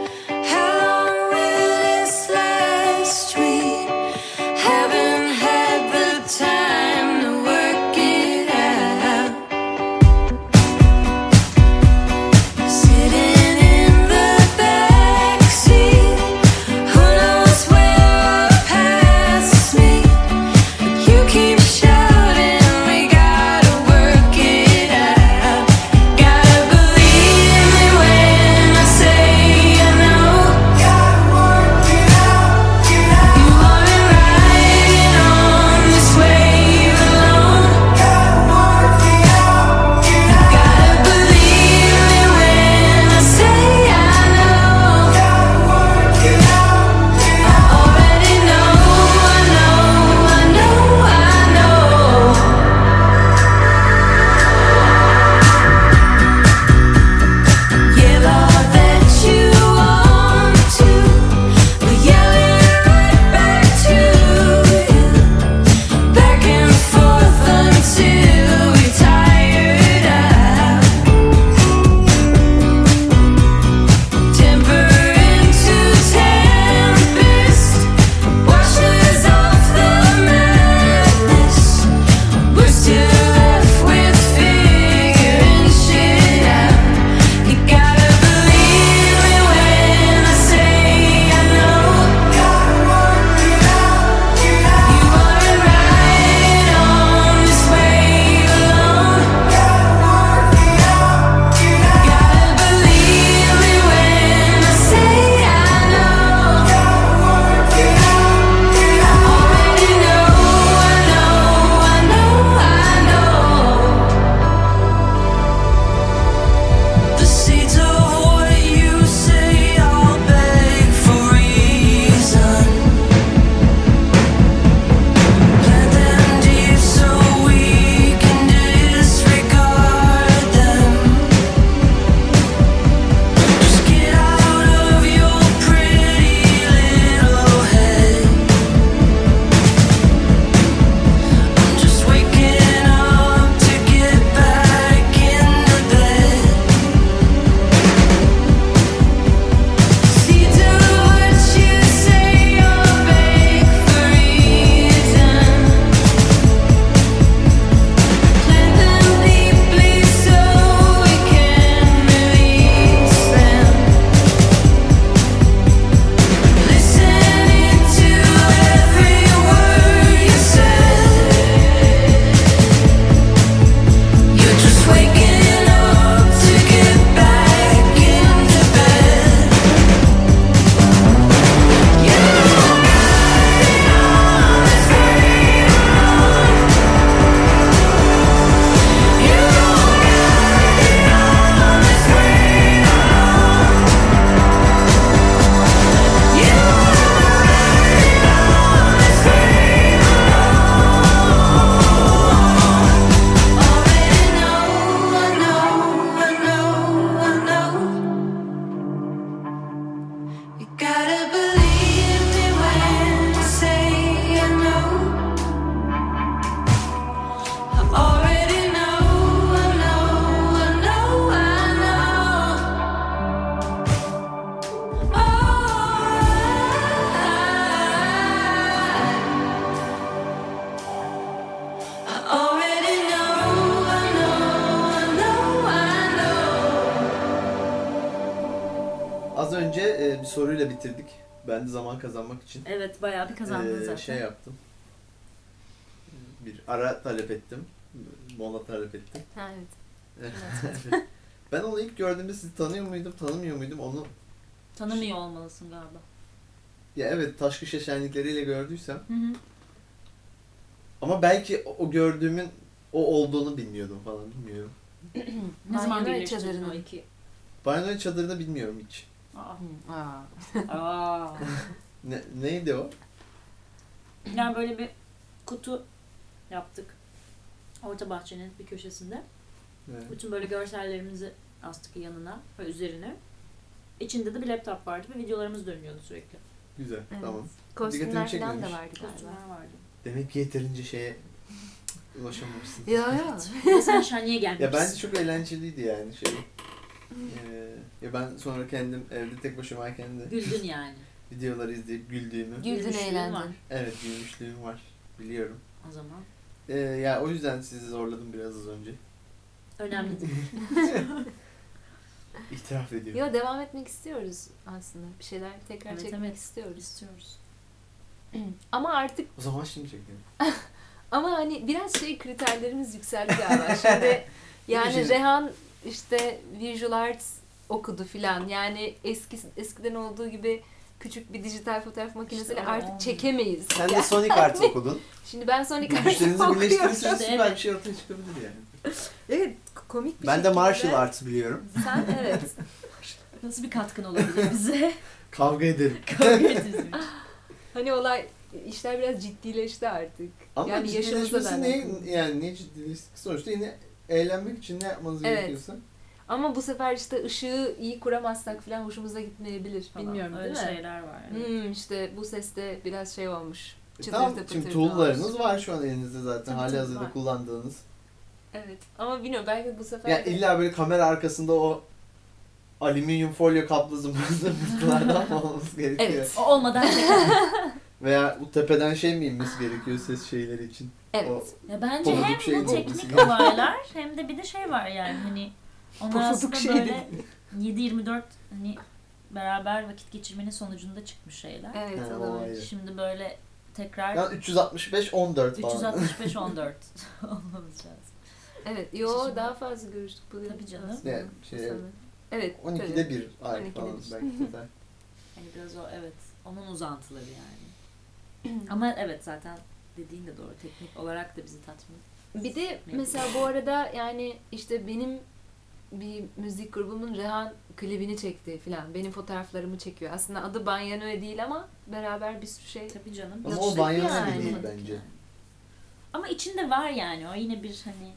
dönemde sizi tanıyor muydum, tanımıyor muydum onu... Tanımıyor olmalısın galiba. Ya evet, Taşkışa şenlikleriyle gördüysem. Hı hı. Ama belki o gördüğümün o olduğunu bilmiyordum falan, bilmiyorum. ne zaman birleştirdin o iki? Banyoya çadırını bilmiyorum hiç. Aa. ne, neydi o? Yani böyle bir kutu yaptık. Orta bahçenin bir köşesinde. Evet. Bütün böyle görsellerimizi astık yanına ve üzerine. İçinde de bir laptop vardı ve videolarımız dönüyordu sürekli. Güzel. Evet. Tamam. Kostümler falan da vardı galiba. Demek ki yeterince şeye ulaşamamışsın. Ya ya. Ve sen şenliğe gelmişsin. Ya bence çok eğlenceliydi yani şey. Ee, ya ben sonra kendim evde tek başımayken de Güldün yani. videoları izleyip güldüğümü. Güldün eğlendin. Evet gülmüşlüğüm var. Biliyorum. O zaman Ee, ya o yüzden sizi zorladım biraz az önce. önemli değil. İtiraf ediyorum. Yo devam etmek istiyoruz aslında. Bir şeyler tekrar Evet, çekmek evet. istiyoruz. İstiyoruz. Ama artık O zaman şimdi çekelim. ama hani biraz şey kriterlerimiz yükseldi galiba. Şimdi yani Rehan işte visual arts okudu filan. Yani eski eskiden olduğu gibi küçük bir dijital fotoğraf makinesiyle öyle artık çekemeyiz. Sen de Sonic Arts okudun. Şimdi ben Sonic Arts Güçlerinizi okuyorum. birleştirirseniz İşte süper evet. bir şey ortaya çıkabilir yani. Evet komik bir Ben de şekilde. martial arts biliyorum. Sen evet. Nasıl bir katkın olabilir bize? Kavga ederim. Kavga ederiz. Hani olay işler biraz ciddileşti artık. Ama yani ciddileşmesi alakalı. yani niye ciddileşti? Sonuçta yine eğlenmek için ne yapmanız Evet. gerekiyorsa. Ama bu sefer işte ışığı iyi kuramazsak falan hoşumuza gitmeyebilir falan. Bilmiyorum Öyle değil mi? şeyler var. evet. Hmm, işte bu seste biraz şey olmuş. E tamam şimdi tool'larınız var şu an elinizde zaten. Tabii, Hali hazırda kullandığınız. Evet. Ama bilmiyorum belki bu sefer Ya de- illa böyle kamera arkasında o alüminyum folyo kaplı zımbırtı zımbırtılardan mı olması gerekiyor? Evet. O olmadan. Veya bu tepeden şey mi inmesi gerekiyor ses şeyleri için? Evet. Ya bence hem şey bu teknik olaylar hem de bir de şey var yani hani onlar Pofuduk aslında şey böyle 7-24 hani beraber vakit geçirmenin sonucunda çıkmış şeyler. Evet, Ha, o o. Şimdi böyle tekrar Yani 365 14 falan. 365 14 olmamız lazım. Evet. Yo Şimdi- daha fazla görüştük bu yıl Tabii canım. Yani şey, Sana. Evet. 12'de tabii. bir ay 12'de falan bir. belki yeter. Hani biraz o evet onun uzantıları yani. Ama evet zaten dediğin de doğru. Teknik olarak da bizi tatmin. Bir de mesela bu arada yani işte benim bir müzik grubumun Rehan klibini çekti filan. Benim fotoğraflarımı çekiyor. Aslında adı Banyanoe değil ama beraber bir sürü şey. Tabii canım. Ama o banyo yani. değil bence. Ama içinde var yani o yine bir hani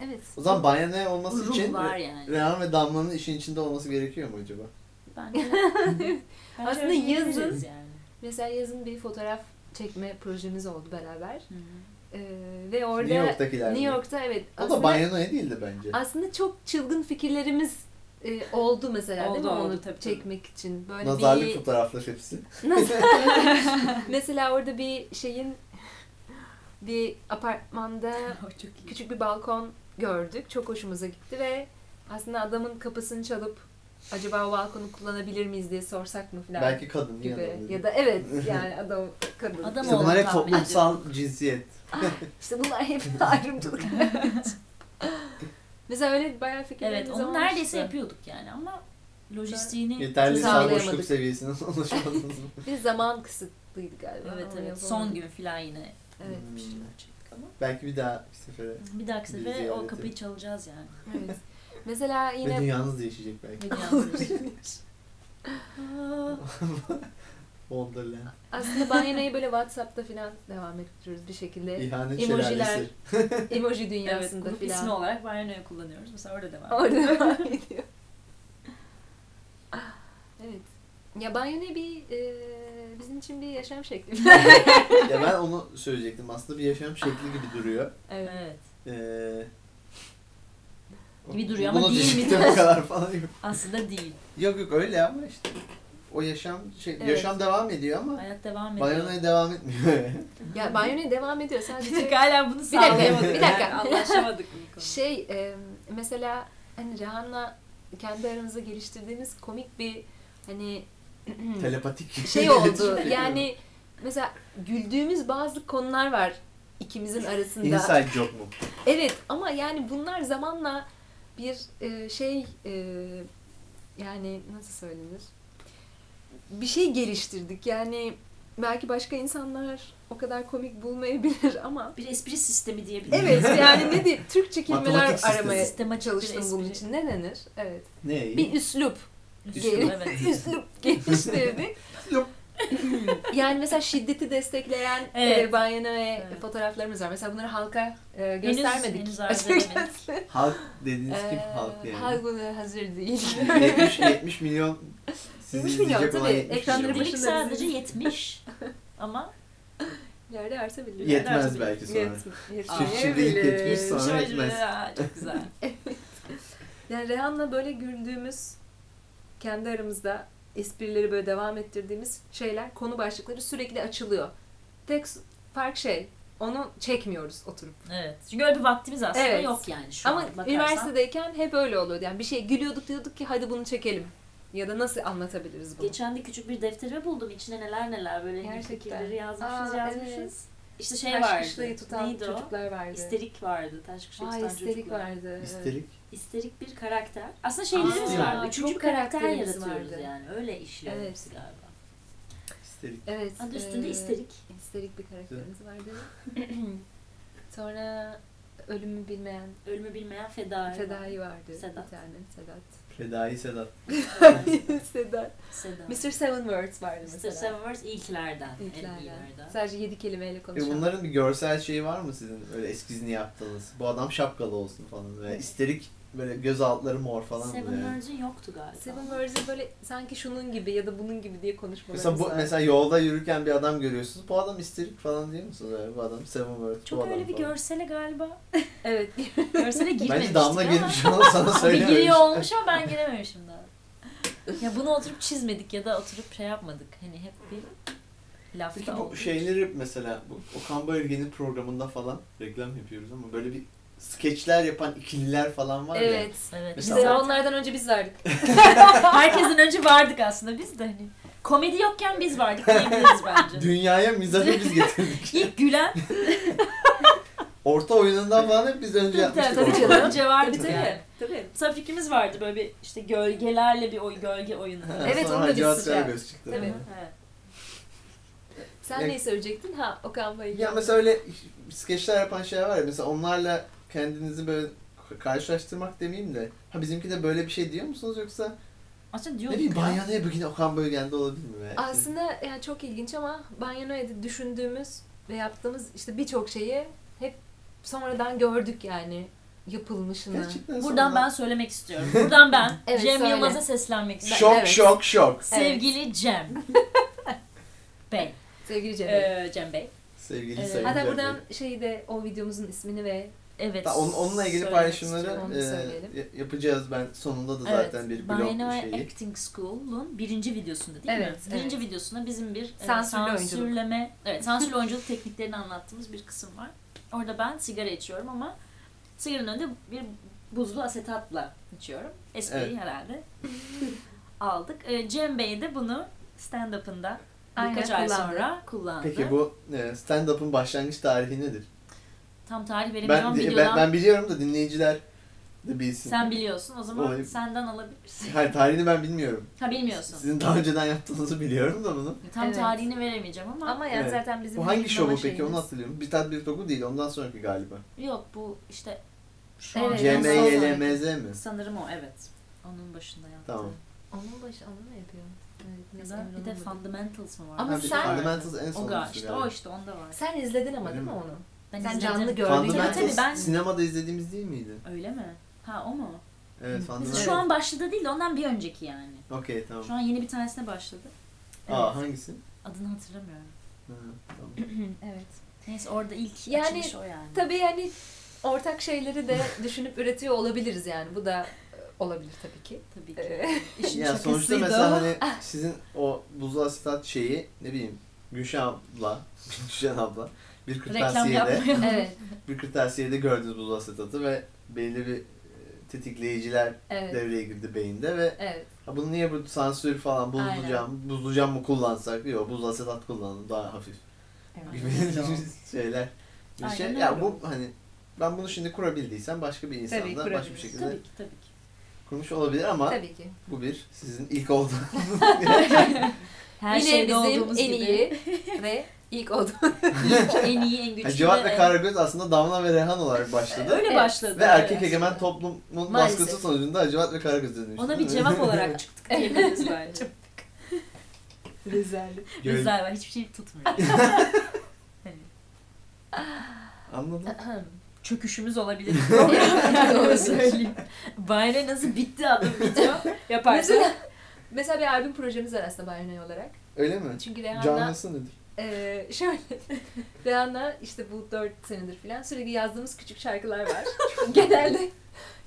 Evet. O zaman banyo ne olması ruh için var yani. Rehan ve Damla'nın işin içinde olması gerekiyor mu acaba? Bence, bence Aslında öyle yazın- diyebiliriz yani. Mesela yazın bir fotoğraf çekme projemiz oldu beraber. Hı hı. Ee, ve orada New York'takiler mi? New York'ta evet. O da aslında- Banyanoe değildi bence. Aslında çok çılgın fikirlerimiz e, oldu mesela Oldu, değil mi oldu, onu tabii, çekmek için. Böyle Nazarlık bir fotoğraflar hepsi. mesela orada bir şeyin bir apartmanda O çok iyi. küçük bir balkon gördük. Çok hoşumuza gitti ve aslında adamın kapısını çalıp acaba o balkonu kullanabilir miyiz diye sorsak mı falan Belki kadın gibi. adam. Ya da evet yani adam kadın. Adam İşte bunlar hep toplumsal cinsiyet. İşte bunlar hep ayrımcılık. Mesela öyle bayağı Evet fikirlerimiz onu olmuştu. neredeyse yapıyorduk yani ama lojistiğini Yeterli Sağlayamadık. sarhoşluk seviyesine ulaşamadınız mı? Bir zaman kısıtlıydı galiba. Evet onu evet son gün filan yine Evet. bir şeyler ama. Belki bir daha bir sefere. Bir dahaki sefere o kapıyı çalacağız yani. Evet. Mesela Ve yine dünyanız değişecek belki. Ve yalnız- Aa, Wonderland. aslında Banyana'yı böyle Whatsapp'ta falan devam ettiriyoruz bir şekilde. İhanet Emojiler. Emoji evet dünyasında ismi falan. olarak Bayano'yu kullanıyoruz. Mesela orada devam. Orada devam ediyor. Evet. Ya Banyana bir e, bizim için bir yaşam şekli. ya ben onu söyleyecektim. Aslında bir yaşam şekli gibi duruyor. evet. Ee, Gibi duruyor ama buna değil mi? o kadar falan yok. Aslında değil. Yok yok öyle ama işte. O yaşam şey, Evet. yaşam devam ediyor ama Hayat devam ediyor. Bayanaya devam etmiyor. Ya Banyana devam ediyor Bir sadece. dakika hala bunu dakika, sağlayamadık. bir dakika. Yani anlaşamadık bu konuda. Şey e, mesela hani Rehan'la kendi aramızda geliştirdiğimiz komik bir hani Telepatik. şey oldu. yani mesela güldüğümüz bazı konular var ikimizin arasında. Inside joke mu? Evet ama yani bunlar zamanla bir e, şey e, yani nasıl söylenir? Bir şey geliştirdik. Yani belki başka insanlar o kadar komik bulmayabilir ama Bir espri sistemi diyebiliriz. evet yani ne diyeyim Türkçe kelimeler sistemi. aramaya Sistematik bir çalıştım bunun için. Ne denir? Evet. Ne? Bir üslup. Üslup, Gel- evet. üslup geliştirdik. Yani mesela şiddeti destekleyen Evet. e, Banyana ve Evet. fotoğraflarımız var. Mesela bunları halka e, göstermedik. henüz. Halk dediğiniz kim Ee, halk yani? Halk buna hazır değil. 70, 70 milyon sizi 70 milyon, tabii. 70 Ekranları milyon. Şimdilik başında sadece bizi- 70 ama ileride artabilir. Yetmez Artabilir. belki sonra. Yet- Şimdi- şimdilik yetmiş, sonra yetmez. Çok güzel. Yani Rehan'la böyle güldüğümüz, kendi aramızda esprileri böyle devam ettirdiğimiz şeyler, konu başlıkları sürekli açılıyor. Tek fark şey, onu çekmiyoruz oturup. Evet. Çünkü öyle bir vaktimiz aslında Evet. yok yani şu Ama an bakarsan. üniversitedeyken hep öyle oluyordu. Yani bir şey gülüyorduk diyorduk ki hadi bunu çekelim. Ya da nasıl anlatabiliriz bunu? Geçen de küçük bir defterimi buldum. İçine neler neler böyle Gerçekten. fikirleri yazmışız Aa, yazmışız. evet. İşte şey Taş vardı. kışlayı tutan Neydi o? çocuklar vardı. İsterik vardı. Taş kışlayı Aa tutan isterik çocuklar. vardı. İsterik. İsterik bir karakter. Aslında şeylerimiz Aa, vardı. çok Üçüncü karakter yaratıyoruz vardı. yani. Öyle işliyor Evet. hepsi galiba. İsterik. Evet. Adı üstünde e, isterik. İsterik bir karakterimiz vardı. Sonra ölümü bilmeyen Ölümü bilmeyen Fedai. Fedai vardı. Sedat. Bir tane Sedat. Fedai Sedat. Sedat. Sedat. Mr. Seven Words vardı Mr. mesela. Severus ilklerden. En İlklerden. iyilerden. Sadece yedi kelimeyle E konuşan. bunların bir görsel şeyi var mı sizin? Öyle eskizini yaptığınız. Bu adam şapkalı olsun falan. Ve isterik böyle göz altları mor falan. Seven böyle. Words'ün yoktu galiba. Seven Words'ı böyle sanki şunun gibi ya da bunun gibi diye konuşmalarımız Mesela bu mesela yolda yürürken bir adam görüyorsunuz. Bu adam isterik falan diyor musunuz? Böyle, bu adam Seven Words. bu Çok adam öyle bir falan. görsele galiba. Evet. Görsele girmemiştik Bence Damla ama. girmiş onu sana Bir söylememiş. giriyor olmuş ama ben girememişim daha. Ya bunu oturup çizmedik ya da oturup şey yapmadık. Hani hep bir lafta Peki oldu. bu şeyleri mesela bu Okan Bayülgen'in programında falan reklam yapıyoruz ama böyle bir skeçler yapan ikililer falan var ya. evet. Evet. Mesela- Bize Mesela onlardan önce biz vardık. herkesten önce vardık aslında biz de hani. Komedi yokken biz vardık diyebiliriz bence. Dünyaya mizahı biz getirdik. İlk gülen Orta oyunundan falan hep biz önce yapmıştık. tabii orta canım. önce vardık Tabii yani. tabii. Tabii. Mesela fikrimiz vardı böyle bir işte gölgelerle bir oy gölge oyunu. Evet, Sonra onu da biz Hacivat sıcak. Karagöz çıktı. Tabii. Evet. Sen Ya- neyi söyleyecektin? Ha Okan Bayülgen. Ya mesela öyle skeçler yapan şeyler var ya mesela onlarla kendinizi böyle karşılaştırmak demeyeyim de ha bizimki de böyle bir şey diyor musunuz yoksa Aslında ne diyorduk bileyim ya. Banyana'ya bugün Okan Bölgen'de olabilir mi? Belki? Aslında yani çok ilginç ama Banyanoya'da düşündüğümüz ve yaptığımız işte birçok şeyi hep sonradan gördük yani yapılmışını. Gerçekten Buradan sonra- ben söylemek istiyorum. Buradan ben Evet, Cem söyle. Yılmaz'a seslenmek istiyorum. Şok Evet. şok şok. Sevgili Cem. Bey. Sevgili Cem. Ee, Cem Bey. Sevgili Evet. Sayın Hatta Cem buradan Bey. şeyi de o videomuzun ismini ve Evet. Ta- onun- onunla ilgili paylaşımları e, yapacağız ben sonunda da Evet. zaten bir blog Binoy şeyi. Acting School'un birinci videosunda değil mi? Evet, Birinci evet. videosunda bizim bir e, Sansürlü oyunculuk. sansürleme, evet sansürlü oyunculuk tekniklerini anlattığımız bir kısım var. Orada ben sigara içiyorum ama sigaranın önünde bir buzlu asetatla içiyorum. Espriyi Evet. herhalde aldık. E, Cem Bey de bunu stand-up'ında birkaç ay sonra kullandı. Peki bu e, stand-up'ın başlangıç tarihi nedir? Tam tarih Ben, veremeyeceğim ben, videodan. ben biliyorum da dinleyiciler de bilsin. Sen biliyorsun o zaman Olayı- senden alabilirsin. Hayır tarihini ben bilmiyorum. Ha bilmiyorsun. Sizin daha önceden yaptığınızı biliyorum da bunu. Tam Evet. tarihini veremeyeceğim ama, ama yani Evet. zaten bizim Bu hangi şovu peki onu hatırlıyorum. Bir tat bir toku değil ondan sonraki galiba. yok bu işte şu Evet, an CMYLMZ mi? sanırım o evet. Onun başında yaptı. Tamam. Onun başı onu mu yapıyor? Evet, Ya bir de. Fundamentals mı var? Ama sen- Fundamentals en o son ga işte o işte onda var. Sen izledin ama Öyle değil mi mi? onu? Ben sen izledim. canlı gördün. Tabii, tabii, ben- sinemada izlediğimiz değil miydi? Öyle mi? Ha o mu? Evet Biz Fundamentals. Şu an başladı değil de ondan bir önceki yani. Okey tamam. Şu an yeni bir tanesine başladı. Aa Evet. hangisi? Adını hatırlamıyorum. Ha, tamam. Evet. Neyse orada ilk Yani açılış o yani. Tabii yani ortak şeyleri de düşünüp üretiyor olabiliriz yani. Bu da e, olabilir tabii ki. Tabii ki. Ee, İşin ya sonuçta mesela hani sizin o buzlu asetat şeyi ne bileyim Gülşen abla, Gülşen abla bir kırtasiyede evet, bir kırtasiyede gördünüz buzlu asetatı ve belli bir e, tetikleyiciler evet, devreye girdi beyinde ve evet. ha bunu niye bu sansür falan buzlu Aynen. cam, buzlu cam mı kullansak? Yok buzlu asetat kullanalım daha hafif gibi şeyler. Bir Aynen şey. öyle Ya bu hani ben bunu şimdi kurabildiysem başka bir insan Tabii, da başka bir şekilde Tabii ki tabii ki. kurmuş olabilir ama Tabii ki. bu bir sizin ilk olduğu Her Yine şeyde bizim olduğumuz en gibi. iyi ve ilk oldu. İlk, en iyi, en güçlü. Yani Cevat ve en- Karagöz aslında Damla ve Rehan olarak başladı. Öyle Evet. başladı. Ve erkek evet. egemen toplumun Maalesef. baskısı sonucunda Hacivat ve Karagöz dönüştü. Ona bir cevap olarak çıktık diyebiliriz bence. Rezalet. Göl- Güzel var. Hiçbir şey tutmuyor. Hani Anladım. çöküşümüz olabilir. Doğru söyleyeyim. Bayre nasıl bitti adım video yaparsan. Mesela, mesela bir albüm projemiz var aslında Bayanay olarak. Öyle mi? Çünkü Rehan'la Canlısı nedir? Ee, şöyle, Rihanna işte bu 4 senedir falan sürekli yazdığımız küçük şarkılar var. Genelde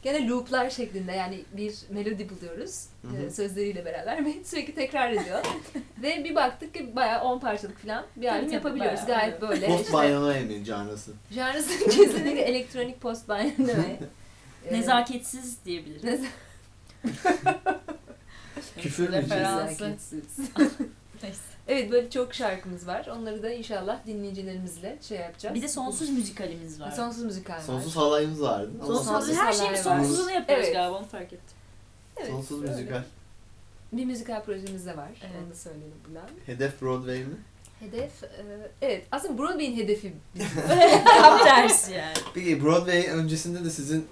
gene looplar şeklinde yani bir melodi buluyoruz Hı hı. e, sözleriyle beraber ve sürekli tekrar ediyor. ve bir baktık ki bayağı 10 parçalık falan bir albüm yapabiliyoruz. bayağı, Gayet böyle. Post işte, Bayanoe mi canlısı? Janrısı kesinlikle elektronik post banyaneme. Nezaketsiz diyebiliriz. Neza- Küfür mü? Nezaketsiz. Evet böyle çok şarkımız var. Onları da inşallah dinleyicilerimizle şey yapacağız. Bir de sonsuz müzikalimiz var. Sonsuz müzikal var. Sonsuz halayımız vardı. Ama Sonsuz, Sonsuz her şeyin halay var. sonsuzunu yapıyoruz Evet. galiba onu fark ettim. Evet, Sonsuz öyle. müzikal. Bir müzikal projemiz de var. Evet. Onu da söyleyelim buradan. Hedef Broadway mi? Hedef, e, evet aslında Broadway'in hedefi bizim. Tam tersi yani. Peki Broadway öncesinde de sizin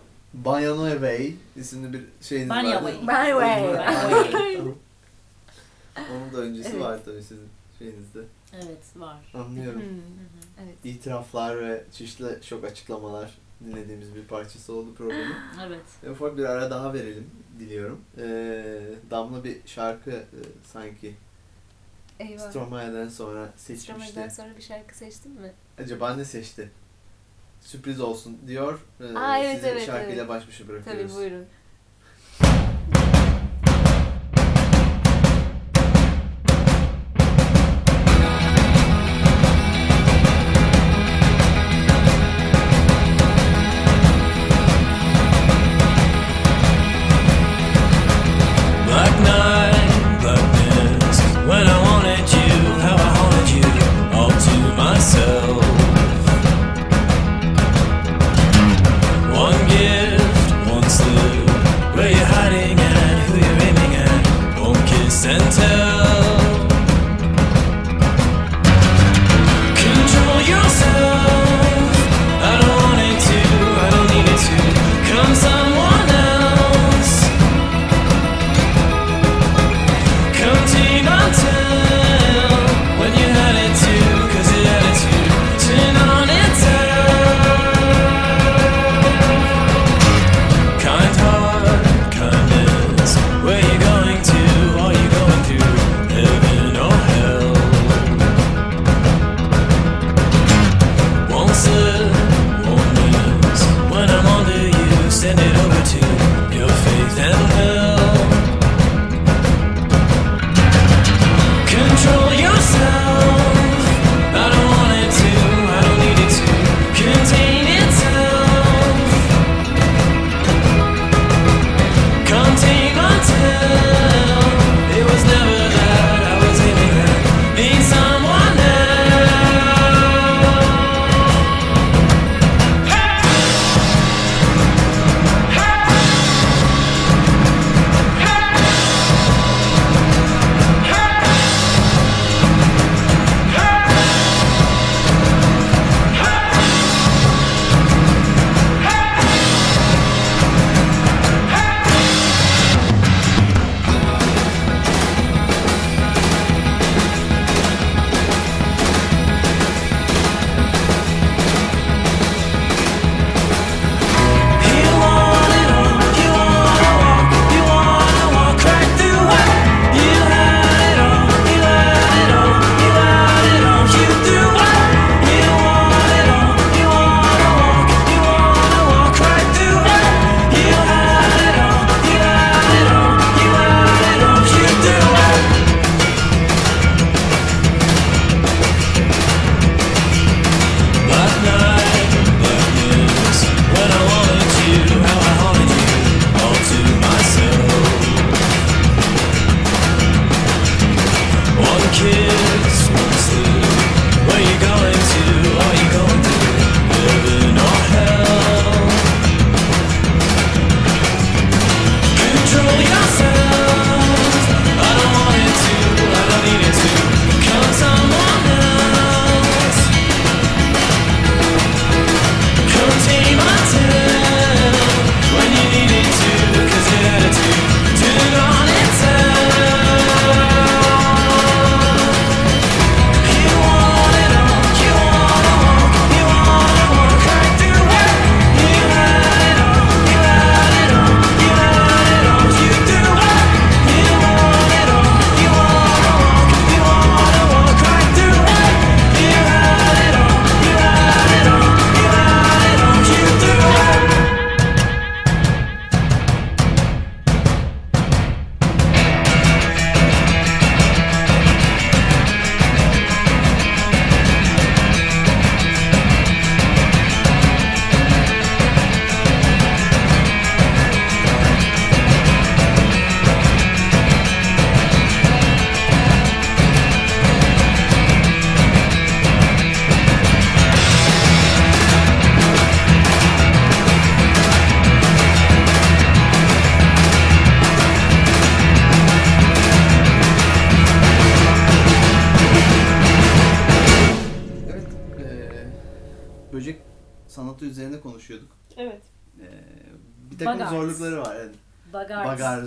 Bayanoe Way isimli bir şeyiniz vardı. Way. Banya Way. Banya Way. Tamam. Onun da öncesi Evet. var tabii sizin şeyinizde. Evet var. Anlıyorum. Hmm, Hı hı. evet. İtiraflar ve çeşitli şok açıklamalar dinlediğimiz bir parçası oldu programın. Evet. Ve ufak bir ara daha verelim diliyorum. Ee, Damla bir şarkı e, sanki Eyvah. Stromae'den sonra seçmişti. Stromae'den sonra bir şarkı seçtin mi? Acaba ne seçti? Sürpriz olsun diyor. Ee, Aa, evet, sizi evet, şarkıyla evet. baş başa bırakıyoruz. Tabii buyurun.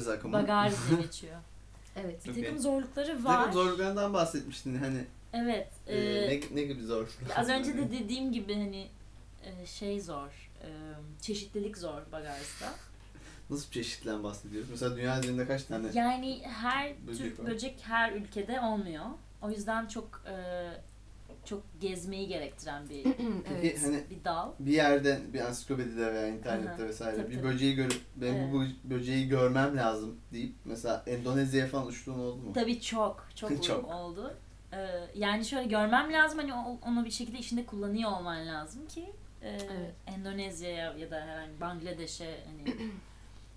Bagars. Bagarız akımı. Bagars diye geçiyor. Evet. Bir takım zorlukları Bir var. takım zorluklarından bahsetmiştin. Hani Evet. e, e, ne, ne gibi zorluklar? az önce de dediğim gibi hani e, şey zor. e, çeşitlilik zor Bagars'ta. Nasıl bir çeşitten bahsediyoruz? Mesela dünya üzerinde kaç tane? Yani her Böcek tür var. böcek her ülkede olmuyor. O yüzden çok e, çok gezmeyi gerektiren bir evet. hani bir dal. bir yerde bir ansiklopedide veya internette Aha, vesaire tabii, bir tabii. böceği görüp ben bu böceği görmem lazım deyip mesela Endonezya'ya falan uçtuğun oldu mu? Tabii çok çok, Çok. oldu. E, yani şöyle görmem lazım hani onu bir şekilde işinde kullanıyor olman lazım ki e, Evet. Endonezya'ya ya da herhangi Bangladeş'e hani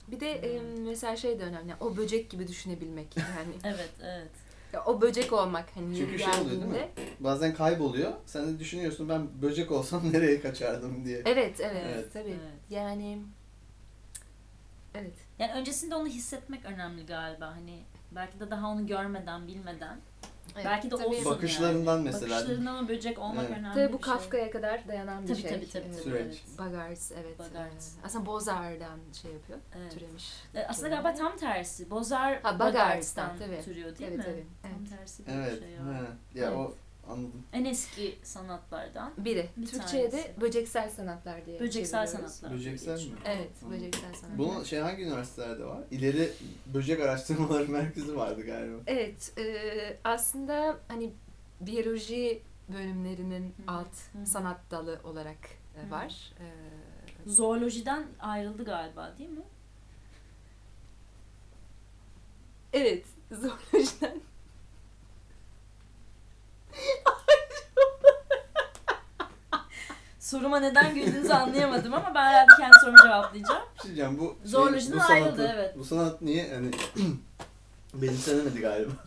Bir de e, mesela şey de önemli. O böcek gibi düşünebilmek yani. evet evet. Ya o böcek olmak hani Çünkü şey oluyor değil mi? Bazen kayboluyor. Sen de düşünüyorsun ben böcek olsam nereye kaçardım diye. Evet, evet, Evet. tabii. Evet. Yani evet. Yani öncesinde onu hissetmek önemli galiba hani belki de daha onu görmeden bilmeden evet. belki de Tabii- olsun Bakışlarından yani. mesela. Bakışlarından o böcek olmak Evet. önemli Tabii bu bir şey. Kafka'ya kadar dayanan bir Tabii, şey. tabii, tabii, tabii, Süreç. evet. Bagars, evet. Bagars. Ee, Aslında Bozar'dan şey yapıyor, Evet. türemiş. E, Aslında galiba tam tersi. Bozar Ha, tabii. türüyor değil Tabii, mi? tabii, Tam evet. tersi bir Evet. şey. Ya Evet. o anladım. En eski sanatlardan. Biri. Bir Türkçe'ye de böceksel sanatlar diye Böceksel çeviriyoruz. sanatlar. Böceksel mi? Evet, Hı. böceksel sanatlar. Bunun şey hangi üniversitelerde var? İleri Böcek Araştırmaları Merkezi vardı galiba. Evet, e, aslında hani biyoloji bölümlerinin Hı alt Hı sanat dalı olarak e, var. E, Zoolojiden ayrıldı galiba değil mi? evet, zoolojiden. Soruma neden güldüğünüzü anlayamadım ama ben herhalde kendi sorumu cevaplayacağım. Bir şey diyeceğim bu Zoolojiden bu sanatı, ayrıldı, evet. Bu sanat niye hani benimsenemedi galiba.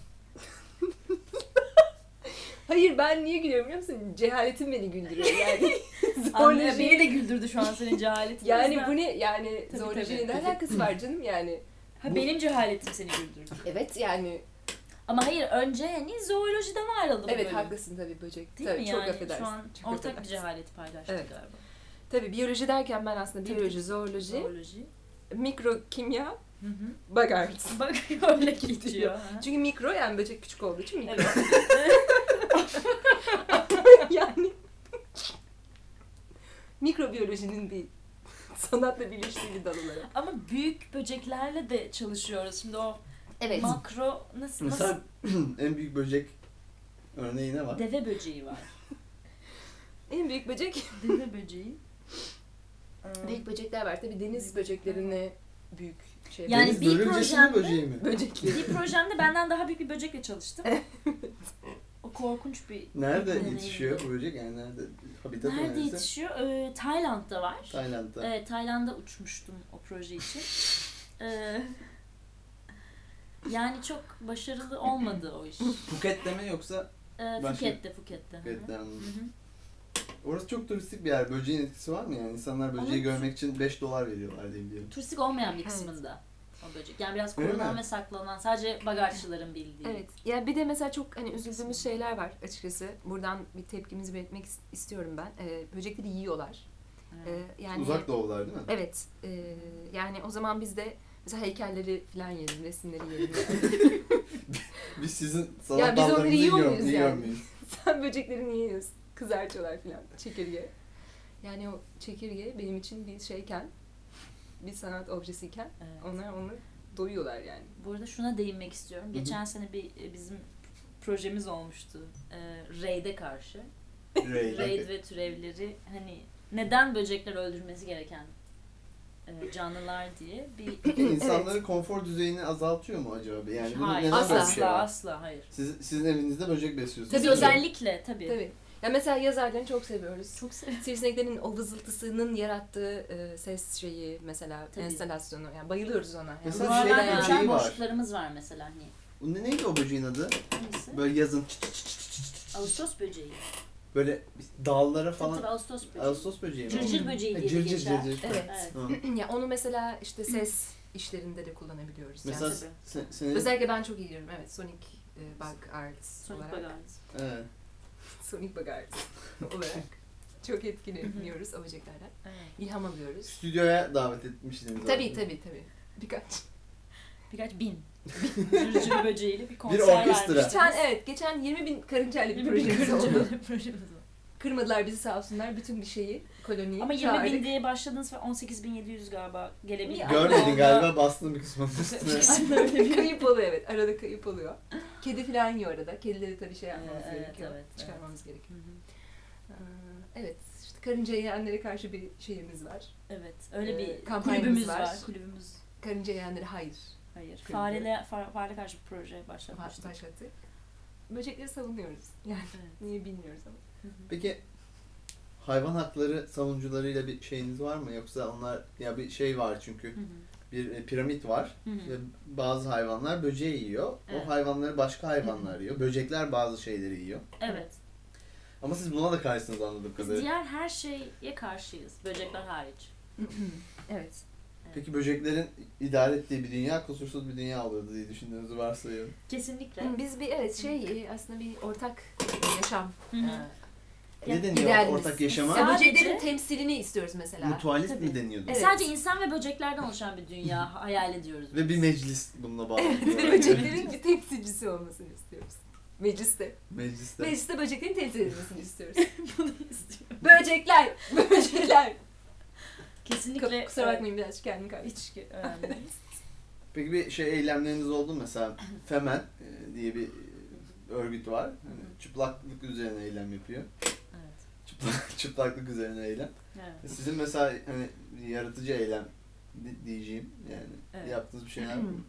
Hayır ben niye gülüyorum biliyor musun? Cehaletim beni güldürüyor yani. Anlıyor. Beni de güldürdü şu an senin cehaletin. Yani bu ne? Yani Tabii, tabii. ne alakası var canım yani? Ha, benim cehaletim seni güldürdü. Evet yani. Ama hayır önce hani zoolojiden ayrıldı bu Evet bölüm. haklısın tabii böcek. Değil tabii, mi çok yani? affedersin. Şu an çok ortak bir affedersin. cehaleti paylaştık Evet. galiba. Tabii biyoloji derken ben aslında biyoloji, tabii. zooloji, Zooloji. mikro kimya, Hı hı. Bak öyle gidiyor. Çünkü mikro yani böcek küçük olduğu için mikro. Evet. yani mikrobiyolojinin bir sanatla birleştiği bir dal olarak. Ama büyük böceklerle de çalışıyoruz. Şimdi o Evet. makro nasıl, nasıl Mesela en büyük böcek örneği ne var? deve böceği var. en büyük böcek. Deve böceği. Ee, büyük böcekler var. Tabii deniz böceklerine büyük şey. Yani Deniz bir projemde- böceği mi? böcekleri. bir projemde benden daha büyük bir böcekle çalıştım. o korkunç bir Nerede deneyimdi. yetişiyor bu böcek? Yani nerede? Habitatı Nerede neresi? yetişiyor? Ee, Tayland'da var. Tayland'da. Evet, Tayland'a uçmuştum o proje için. Ee, yani çok başarılı olmadı o iş. Phuket'te mi yoksa Ee, Başka- Phuket'te, Phuket'te. Phuket'te anladım. Orası çok turistik bir yer. Böceğin etkisi var mı yani? İnsanlar böceği Ama- görmek için 5 dolar veriyorlar diye biliyorum. Turistik olmayan bir Evet. kısmında o böcek. Yani biraz korunan ve saklanan, sadece bagajçıların bildiği. Evet. Ya bir de mesela çok hani üzüldüğümüz şeyler var açıkçası. Buradan bir tepkimizi belirtmek is- istiyorum ben. Ee, böcekleri yiyorlar. Evet. Ee, yani Uzak doğular değil mi? Evet. e, yani o zaman biz de mesela heykelleri falan yiyelim, resimleri yiyelim. Biz sizin sanat Ya biz onları yiyor muyuz yiyor yani? muyuz? Sen böcekleri niye yiyorsun? Kızartıyorlar falan çekirge. Yani o çekirge benim için bir şeyken, bir sanat objesiyken Evet. onlar onu doyuyorlar yani. Burada şuna değinmek istiyorum. Geçen sene bir e, bizim projemiz olmuştu. Ee, Raid'e karşı. Ray. Raid ve türevleri hani neden böcekler öldürmesi gereken e, canlılar diye bir Peki insanların konfor düzeyini azaltıyor mu acaba? Yani bunun hayır neden asla böyle bir şey asla, var? asla hayır. Siz, sizin evinizde böcek besliyorsunuz. Tabii özellikle tabii. Tabii. Ya mesela yazarlarını çok seviyoruz. Çok seviyorum. Sivrisineklerin o vızıltısının yarattığı e, ses şeyi mesela Tabii. enstalasyonu yani bayılıyoruz ona. Yani Mesela şey şeyler- böceği geçen var. boşluklarımız var mesela hani. Bu ne, neydi o böceğin adı? Hangisi? Böyle yazın. Ağustos böceği. Böyle dallara Tabii tabii falan. Ağustos böceği. Ağustos böceği mi? Cırcır böceği diye Cırcır geçer. cırcır. Evet. Evet. Ha. ya onu mesela işte ses işlerinde de kullanabiliyoruz. Mesela yani. sen, senin... Özellikle ben çok iyi diyorum. Evet Sonic e, Bug Arts Sonic olarak. Bagars. Evet. Sonic Bug Arts olarak çok etkileniyoruz o böceklerden. Evet. İlham alıyoruz. Stüdyoya davet etmiştiniz. Tabii zaten. tabii tabii. Birkaç. Birkaç bin. Cırcır böceğiyle bir konser Bir orkestra. vermiştiniz. Geçen evet geçen 20 bin karıncayla bir Bir projemiz oldu. projemiz projemiz oldu. Kırmadılar bizi sağ olsunlar bütün bir şeyi, koloniyi. Ama 20 çağırdık. bin diye başladınız ve 18.700 galiba gelebildi. Ya. Görmedin galiba bastın bir kısmının üstüne. Öyle bir- kayıp oluyor evet. Arada kayıp oluyor. Kedi falan yiyor arada. Kedileri tabii şey yapmamız Evet, gerekiyor. evet, çıkarmamız gerekiyor. Ee, Evet. işte karınca yiyenlere karşı bir şeyimiz var. Evet. Öyle Ee, bir kampanyamız kulübümüz var. var. Kulübümüz. Karınca yiyenlere hayır. Hayır. Farele, far, farele karşı bir proje Baş- başlatmıştık. Başlattık. Böcekleri savunuyoruz. Yani Evet. niye bilmiyoruz ama. Peki hayvan hakları savunucularıyla bir şeyiniz var mı? Yoksa onlar ya bir şey var çünkü Hı hı. bir e, piramit var Hı hı. bazı hayvanlar böceği yiyor. Evet. O hayvanları başka hayvanlar yiyor. Böcekler bazı şeyleri yiyor. Evet. Ama siz buna da karşısınız anladığım Biz kadarıyla. diğer her şeye karşıyız. Böcekler hariç. Evet. Peki böceklerin idare ettiği bir dünya kusursuz bir dünya olurdu diye düşündüğünüzü varsayıyorum. Kesinlikle. Biz bir evet şey e, aslında bir ortak yaşam. Hı hı. Ne deniyor idealimiz. ortak yaşama? Ya Sadece- böceklerin temsilini istiyoruz mesela. Mutualist mi deniyordu? Evet. Sadece insan ve böceklerden oluşan bir dünya hayal ediyoruz. Ve bir meclis bununla bağlı. Ve böceklerin bir temsilcisi olmasını istiyoruz. Mecliste. Mecliste. Mecliste böceklerin temsil edilmesini istiyoruz. Bunu istiyorum. Böcekler! Böcekler! Kesinlikle. Kusura bakmayın birazcık kendim kaybettim. Hiç önemli değil. Peki bir şey eylemleriniz oldu mu? Mesela Femen e, diye bir e, örgüt var. Hani çıplaklık üzerine eylem yapıyor. Evet. Çıplak, çıplaklık üzerine eylem. Evet. Sizin mesela hani yaratıcı eylem di- diyeceğim yani Evet. yaptığınız bir şeyler var mı?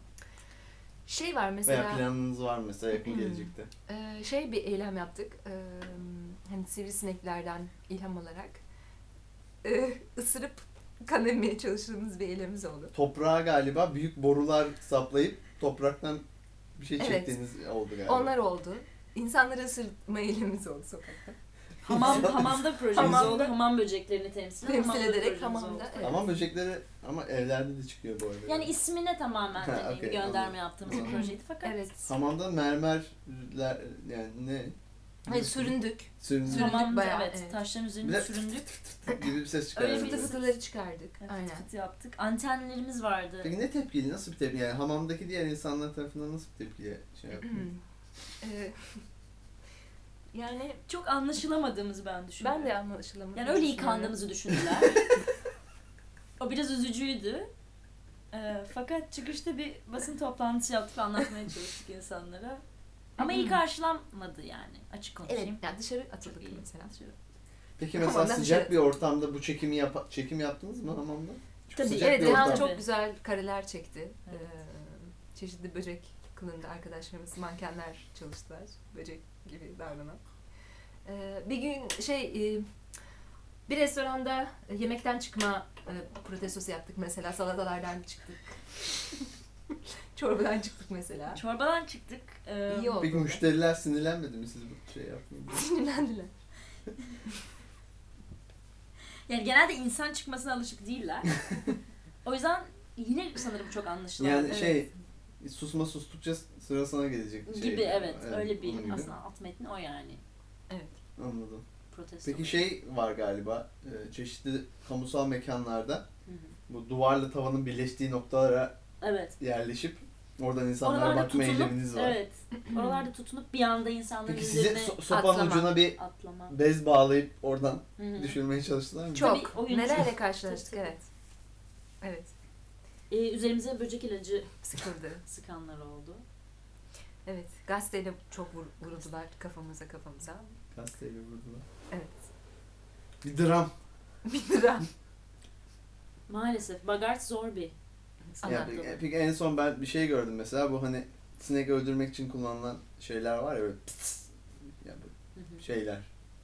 Şey var Veya mesela, planınız var mesela yakın Hmm. gelecekte? e, şey bir eylem yaptık. E, hani sivrisineklerden ilham alarak. E, ısırıp kan emmeye çalıştığımız bir eylemimiz oldu. Toprağa galiba büyük borular saplayıp topraktan bir şey Evet. çektiğiniz oldu galiba. Onlar oldu. İnsanları ısırma eylemimiz oldu sokakta. Hamam, hamamda projemiz Hamamda- oldu. Hamam böceklerini temsil, Temsil hamamda ederek hamamda, oldu. evet. Ama böcekleri ama evlerde de çıkıyor bu arada. Yani ismine tamamen Ha, hani okey, gönderme anladım. yaptığımız projeydi fakat Evet. Hamamda mermerler yani ne? Hayır süründük. Süründü Süründük hamamda bayağı, evet, evet. taşların üzerinde de süründük. gibi bir ses Öyle çıkardı. bir Fıtı fıtıları çıkardık. Evet, Aynen. fıt fıt yaptık. Antenlerimiz vardı. Peki ne tepkili? Nasıl bir tepki? Yani hamamdaki diğer insanlar tarafından nasıl bir tepkiye şey yaptın? Ee, yani Çok anlaşılamadığımızı ben düşünüyorum. ben de anlaşılamadım. Yani öyle yıkandığımızı düşündüler. o biraz üzücüydü. Ee, fakat çıkışta bir basın toplantısı yaptık anlatmaya çalıştık insanlara. Ama iyi karşılanmadı yani açık Evet, konuşayım. yani dışarı Çok atıldık iyi. mesela. Peki mesela Hamamdan sıcak dışarı- bir ortamda bu çekimi yap çekim yaptınız mı hamamda? Çünkü Tabii, sıcak Evet, bir ortam. çok güzel kareler çekti. Evet. Ee, çeşitli böcek kılığında arkadaşlarımız mankenler çalıştılar. Böcek gibi davranan. Ee, bir gün şey e, bir restoranda yemekten çıkma e, protestosu yaptık mesela. Salatalardan çıktık. Çorbadan çıktık mesela. Çorbadan çıktık. Ee, İyi oldu. Peki müşteriler sinirlenmedi mi siz bu şey yaptığınızda? Sinirlendiler. Yani genelde insan çıkmasına alışık değiller. o yüzden yine sanırım çok anlaşılamadı. Yani Evet. şey susma sustukça sıra sana gelecek şey. gibi evet, öyle onun bir gibi. aslında alt metni o yani. Anladım. Protesto. Peki şey var galiba e, çeşitli kamusal mekanlarda Hı hı. bu duvarla tavanın birleştiği noktalara Evet. yerleşip oradan insanlara Oralarda bakma tutunup, eyleminiz var. evet. Oralarda tutunup bir anda insanların Peki size üzerine so- sopanın atlama. ucuna bir atlama. bez bağlayıp oradan Hı hı. düşürmeye çalıştılar mı? Çok. Tabii, oyuncu. Nelerle karşılaştık evet. Evet. Ee, üzerimize böcek ilacı Sıkıldı. sıkanlar oldu. Evet. Gazeteyle çok vur, vuruldular kafamıza kafamıza. Gazeteyle vurdular. Evet. Bir dram. Bir lira. Maalesef Bagart zor bir Ya, peki, en son ben bir şey gördüm mesela bu hani sinek öldürmek için kullanılan şeyler var ya böyle pıs, ya bu Hı hı. şeyler.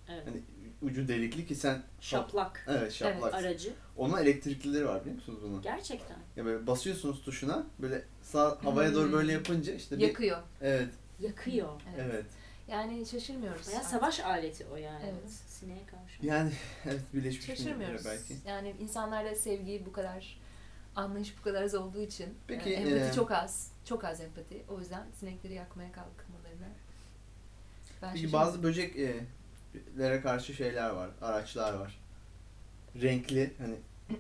Evet. Hani ucu delikli ki sen Şaplak Evet şaplak. aracı. Onun elektriklileri var biliyor musunuz bunu? Gerçekten. Ya böyle basıyorsunuz tuşuna böyle sağ havaya doğru Hmm. böyle yapınca işte bir Yakıyor. evet Yakıyor. Evet. evet. Yani şaşırmıyoruz. Bayağı artık. savaş aleti o yani. Evet. Sineğe karşı. Yani evet Birleşmiş Şaşırmıyoruz. Milletler belki. Yani insanlarda sevgi bu kadar anlayış bu kadar az olduğu için Peki, e, empati e, çok az. Çok az empati. O yüzden sinekleri yakmaya kalkmalarına ben Peki bazı böcek e, böceklere karşı şeyler var, araçlar var. Renkli hani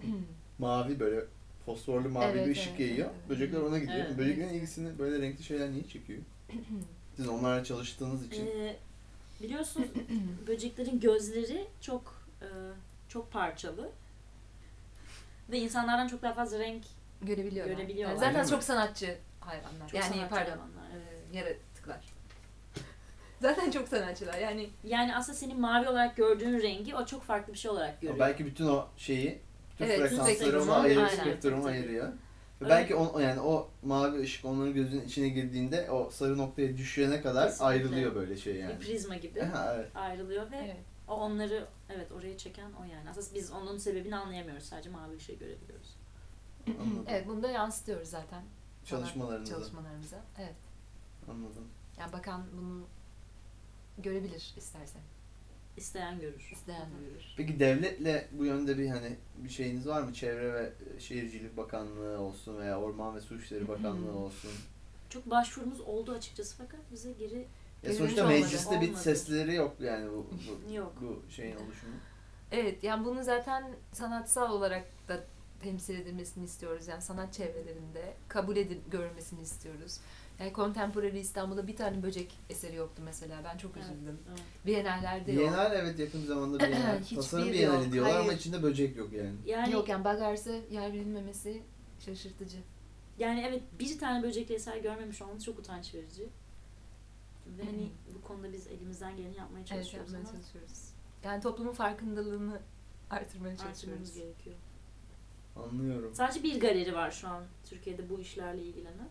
mavi böyle fosforlu mavi Evet, bir ışık evet, yayıyor. evet. Böcekler ona gidiyor. Evet. Böceklerin ilgisini böyle renkli şeyler niye çekiyor? Siz onlarla çalıştığınız için. Ee, biliyorsunuz böceklerin gözleri çok e, çok parçalı. Ve insanlardan çok daha fazla renk Görebiliyorlar. Görebiliyorlar. Zaten mi? çok sanatçı hayvanlar. çok yani sanatçı pardon, hayvanlar, evet. e, yaratıklar. zaten çok sanatçılar. Yani Yani aslında senin mavi olarak gördüğün rengi o çok farklı bir şey olarak görüyor. belki bütün o şeyi, bütün Evet, frekansları ona ayırıyor, aynen. spektrumu ayırıyor. Ve Evet. belki on, yani o mavi ışık onların gözünün içine girdiğinde o sarı noktaya düşene kadar Kesinlikle. ayrılıyor böyle şey yani. Bir prizma gibi Ha, evet. ayrılıyor ve evet. O onları evet oraya çeken o yani. Aslında biz onun sebebini anlayamıyoruz. Sadece mavi ışığı görebiliyoruz. Anladım. evet bunu da yansıtıyoruz zaten. sanat Çalışmalarınızda. Çalışmalarımıza. Evet. Anladım. Yani bakan bunu görebilir isterse. İsteyen görür. İsteyen hı. görür. Peki devletle bu yönde bir hani bir şeyiniz var mı? Çevre ve Şehircilik Bakanlığı olsun veya Orman ve Su İşleri Bakanlığı olsun. Çok başvurumuz oldu açıkçası fakat bize geri Ya Geri sonuçta dönüş olmadı. mecliste bir Olmadı. sesleri yok yani bu, bu, yok. bu şeyin oluşumu. Evet yani bunu zaten sanatsal olarak da temsil edilmesini istiyoruz. Yani sanat çevrelerinde kabul edip görülmesini istiyoruz. Yani Contemporary İstanbul'da bir tane böcek eseri yoktu mesela. Ben çok Evet. üzüldüm. Evet. Bienallerde yok. Bienal evet yakın zamanda Bienal. Tasarım Bienali diyorlar ama hayır. içinde böcek yok yani. Yani Yok yani Bagars'a yer verilmemesi şaşırtıcı. yani evet bir tane böcekli eser görmemiş olmamız çok utanç verici. Ve hani bu konuda biz elimizden geleni yapmaya Evet çalışıyoruz yapmaya ama çalışıyoruz. Yani toplumun farkındalığını artırmaya çalışıyoruz. artırmamız gerekiyor. Anlıyorum. Sadece bir galeri var şu an Türkiye'de bu işlerle ilgilenen.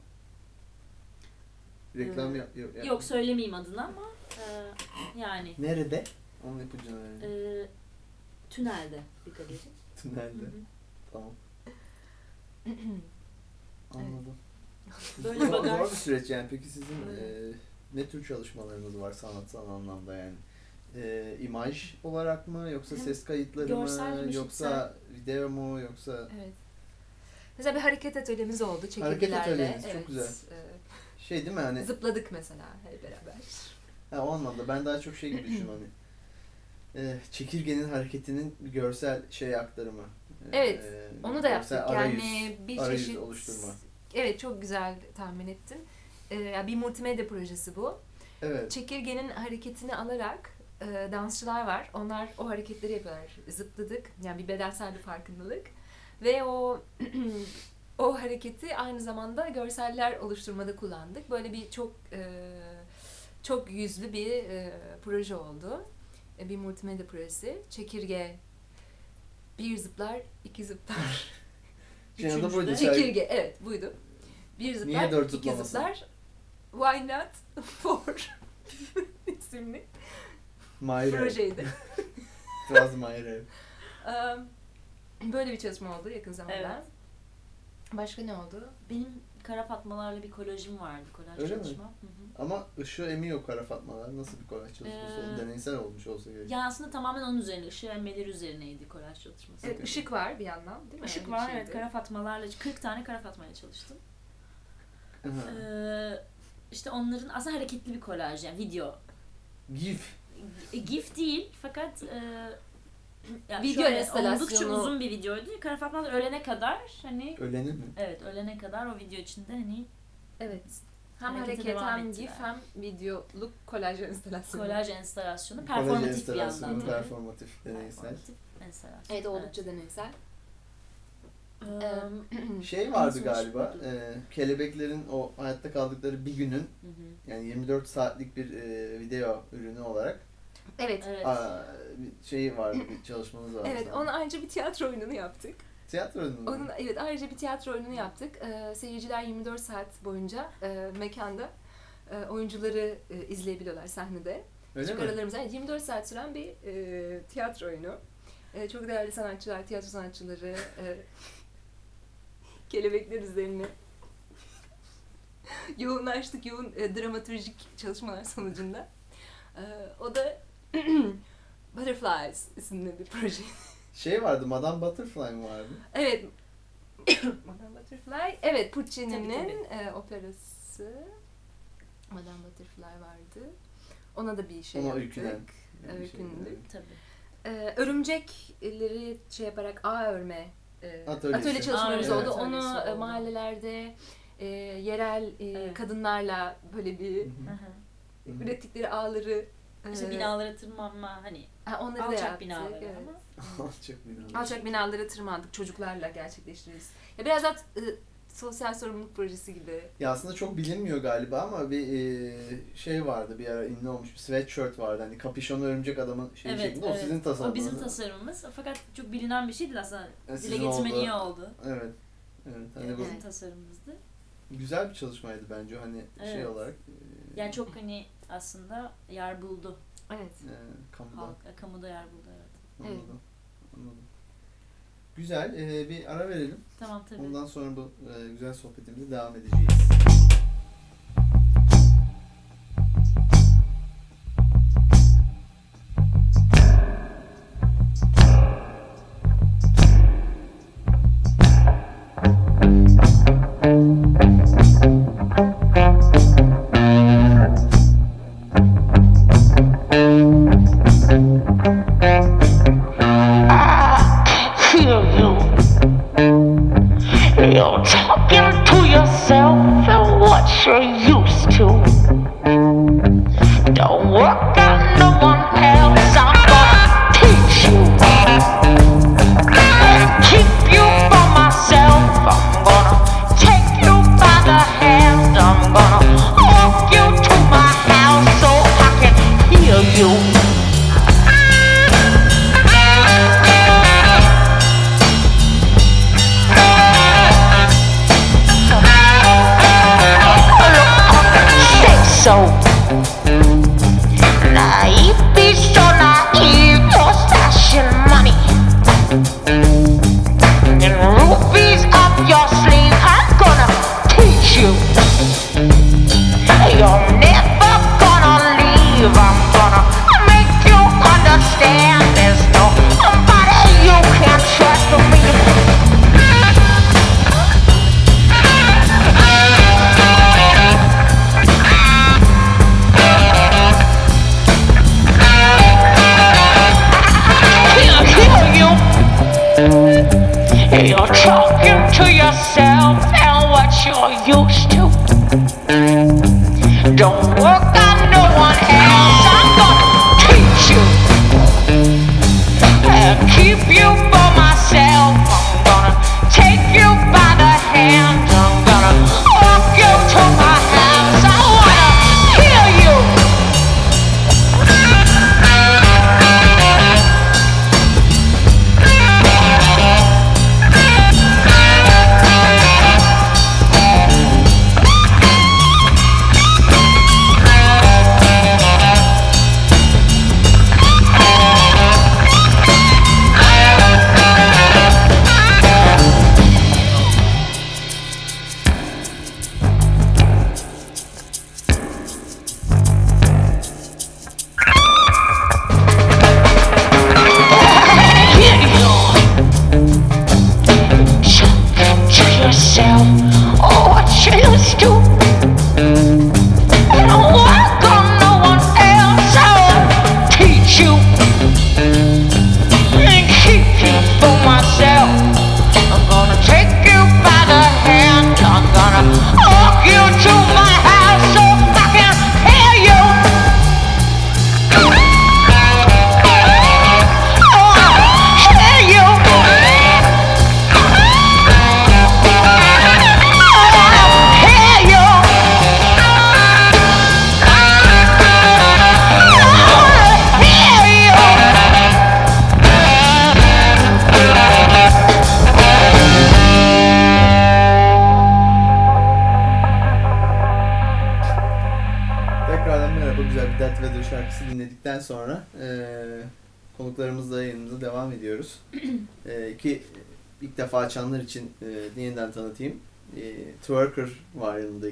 Reklam Ee, yap, yok. yap- Yok söylemeyeyim adını ama e, yani Nerede? Onun ipucunu verin. e, tünelde bir galeri. Tünelde. Tamam. Anladım. Böyle bagaj. zor bir süreç yani. Peki sizin Evet. e, ne tür çalışmalarınız var sanatsal anlamda yani? E, imaj olarak mı yoksa Hem ses kayıtları görsel mı yoksa video mu yoksa Evet. Mesela bir hareket atölyemiz oldu Hareket çekirgelerle. atölyeniz, çok evet. güzel. Şey değil mi hani Zıpladık mesela hep beraber. ha, o anlamda ben daha çok şey gibi düşünüyorum hani e, çekirgenin hareketinin görsel şey aktarımı. Evet, e, Onu da yaptık. arayüz, Yani bir arayüz çeşit oluşturma. Evet çok güzel tahmin ettin. Yani bir multimedya projesi bu. Evet. Çekirgenin hareketini alarak e, dansçılar var. Onlar o hareketleri yapıyorlar. Zıpladık. Yani bir bedensel bir farkındalık. Ve o o hareketi aynı zamanda görseller oluşturmada kullandık. Böyle bir çok e, çok yüzlü bir e, proje oldu. E, bir multimedya projesi. Çekirge bir zıplar, iki zıplar. Şey, Üçüncü Çekirge evet buydu. Bir zıplar, Niye dört iki zıplar. Why not four isimli Mayre. projeydi. Biraz Mayre. Eee, Böyle bir çalışma oldu yakın zamanda. Evet. Başka ne oldu? Benim kara fatmalarla bir kolajım vardı. Kolaj Öyle mi? çalışma. Hı hı. Ama ışığı emiyor kara fatmalar. Nasıl bir kolaj çalışması Ee? Deneysel olmuş olsa gerek. Ya aslında tamamen onun üzerine, ışığı emmeleri üzerineydi kolaj çalışması. Evet, ışık var bir yandan değil mi? Işık bir var şeydi. evet kara fatmalarla 40 tane kara fatmaya çalıştım. Ee, işte onların aslında hareketli bir kolaj yani video. GIF. E, GIF değil fakat e, Video enstalasyonu. Oldukça uzun bir videoydu. Kara fatmalar ölene kadar hani Öleni mi? evet ölene kadar o video içinde hani Evet. Hem hareket hem gif hem videoluk kolaj enstalasyonu. kolaj enstalasyonu Kolaj performatif bir enstalasyonu, yandan. performatif, deneysel. Performatif enstalasyon. Evet oldukça deneysel. Şey vardı galiba, e, kelebeklerin o hayatta kaldıkları bir günün hı hı. yani 24 saatlik bir e, video ürünü olarak Evet. Evet. aa, bir şey vardı, bir çalışmanız vardı. Evet, onu ayrıca bir tiyatro oyununu yaptık. Tiyatro ürünü mü? Onun evet ayrıca bir tiyatro oyununu yaptık. Ee, seyirciler 24 saat boyunca e, mekanda e, oyuncuları e, izleyebiliyorlar sahnede. Öyle mi? aralarımızda evet, 24 saat süren bir e, tiyatro oyunu. E, çok değerli sanatçılar, tiyatro sanatçıları e, kelebekler üzerine yoğunlaştık, yoğun e, dramatürjik çalışmalar sonucunda. E, o da Butterflies isimli bir proje. Şey vardı, Madame Butterfly mı vardı? Evet. Madame Butterfly. Evet, Puccini'nin e, operası. Madame Butterfly vardı. Ona da bir şey Ona yaptık. öykünen. bir şey. Tabii. Ee, örümcekleri şey yaparak ağ örme e, Atölyesi. atölye çalışmalarımız oldu. örme Onu atölyesi e, oldu. mahallelerde e, yerel e, Evet. kadınlarla böyle bir Hı Hı hı. hı. ürettikleri ağları İşte e, binalara tırmanma hani ha, onları da alçak yaptık. binalara evet. ama. Alçak binalar. Alçak binalara tırmandık çocuklarla gerçekleştiririz. Ya biraz da e, sosyal sorumluluk projesi gibi. Ya aslında çok bilinmiyor galiba ama bir e, şey vardı bir ara ünlü olmuş bir sweatshirt vardı hani kapüşonlu örümcek adamın şeyi Evet, şeklinde o evet. sizin tasarımınız. O bizim tasarımımız. Fakat çok bilinen bir şey değil aslında. E, Dile getirmen oldu. iyi oldu. Evet. Evet. Hani bu Bizim Evet. tasarımımızdı. güzel bir çalışmaydı bence hani şey Evet. olarak. e, Yani çok hani aslında yer buldu. Evet. e, kamuda. Halk, kamuda yer buldu evet. Anladım. Anladım. Güzel. e, bir ara verelim. Tamam tabii. Ondan sonra bu e, güzel sohbetimize devam edeceğiz.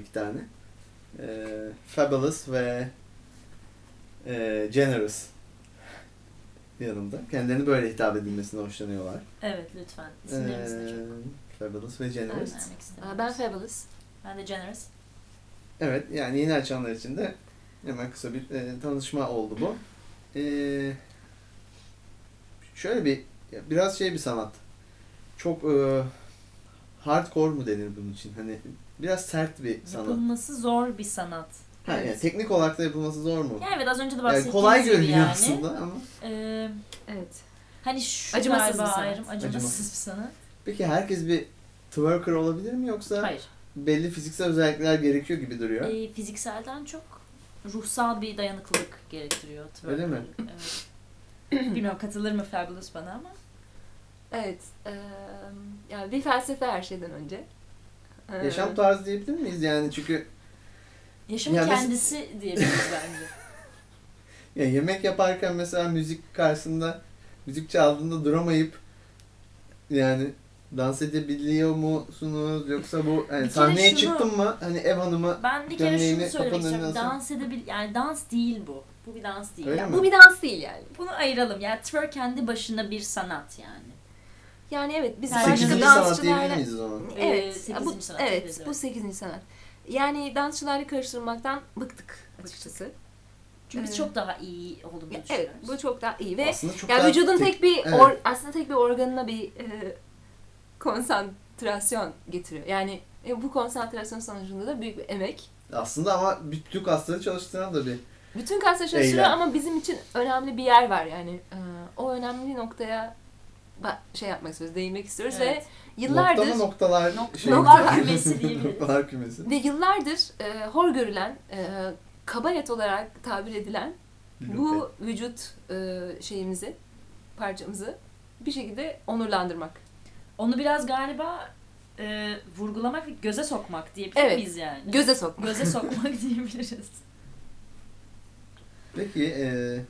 İki tane. Eee Fabulous ve eee Generous yanımda. Kendilerini böyle hitap edilmesine hoşlanıyorlar. Evet lütfen. İsimlerimiz de çok. Eee, Fabulous ve Generous. Ben Fabulous. Ben de Generous. Evet yani yeni açanlar için de hemen kısa bir e, tanışma oldu bu. eee, şöyle bir ya biraz şey bir sanat. Çok eee, hardcore mu denir bunun için? Hani biraz sert bir sanat. Yapılması zor bir sanat. Ha, yani Evet. teknik olarak da yapılması zor mu? Yani evet az önce de Yani bahsettiğimiz kolay gibi görünüyor yani. aslında ama. Ee, Evet. hani şu Acımasız galiba bir sanat. ayrım. Acımasız, Acımasız. bir sanat. Peki herkes bir twerker olabilir mi yoksa Hayır. belli fiziksel özellikler gerekiyor gibi duruyor? Ee, fizikselden çok ruhsal bir dayanıklılık gerektiriyor. twerk. Öyle mi? Evet. Bilmiyorum katılır mı Fabulous bana ama. Evet. eee, yani bir felsefe her şeyden önce. Eee, Yaşam tarzı diyebilir miyiz yani çünkü Yaşamın Ya kendisi diyebiliriz bence. ya yemek yaparken mesela müzik karşısında müzik çaldığında duramayıp yani dans edebiliyor musunuz yoksa bu yani sahneye şunu- çıktın mı hani ev hanımı Ben bir kere şunu söylemek istiyorum. Dans edebil yani dans değil bu. Bu bir dans değil. Öyle Yani mi? Bu bir dans değil yani. Bunu ayıralım. Yani twerk kendi başına bir sanat yani. Yani evet biz Yani başka dansçılarla... Ee, Evet, sekizinci bu, sanat evet, bu evet. 8. sanat. Yani dansçılarla karıştırmaktan bıktık açıkçası. Çünkü biz Evet. çok daha iyi olduğunu Ya, düşünüyoruz. evet, bu çok daha iyi ve Aslında çok ya daha vücudun tek- tek bir evet. or- aslında tek bir organına bir e, konsantrasyon getiriyor. Yani e, bu konsantrasyon sonucunda da büyük bir emek. aslında ama bütün kasları çalıştıran da bir Bütün kaslar çalışıyor Eylem. ama bizim için önemli bir yer var yani. E, o önemli noktaya şey yapmak istiyoruz, değinmek istiyoruz Evet. ve yıllardır nokta mı noktalar Nok- şey noktalar kümesi diyebiliriz. noktalar kümesi. ve yıllardır e, hor görülen, e, kabaret olarak tabir edilen bu vücut e, şeyimizi, parçamızı bir şekilde onurlandırmak. Onu biraz galiba e, vurgulamak ve göze sokmak diyebilir Evet. miyiz yani? Göze sokmak. Göze sokmak diyebiliriz. Peki eee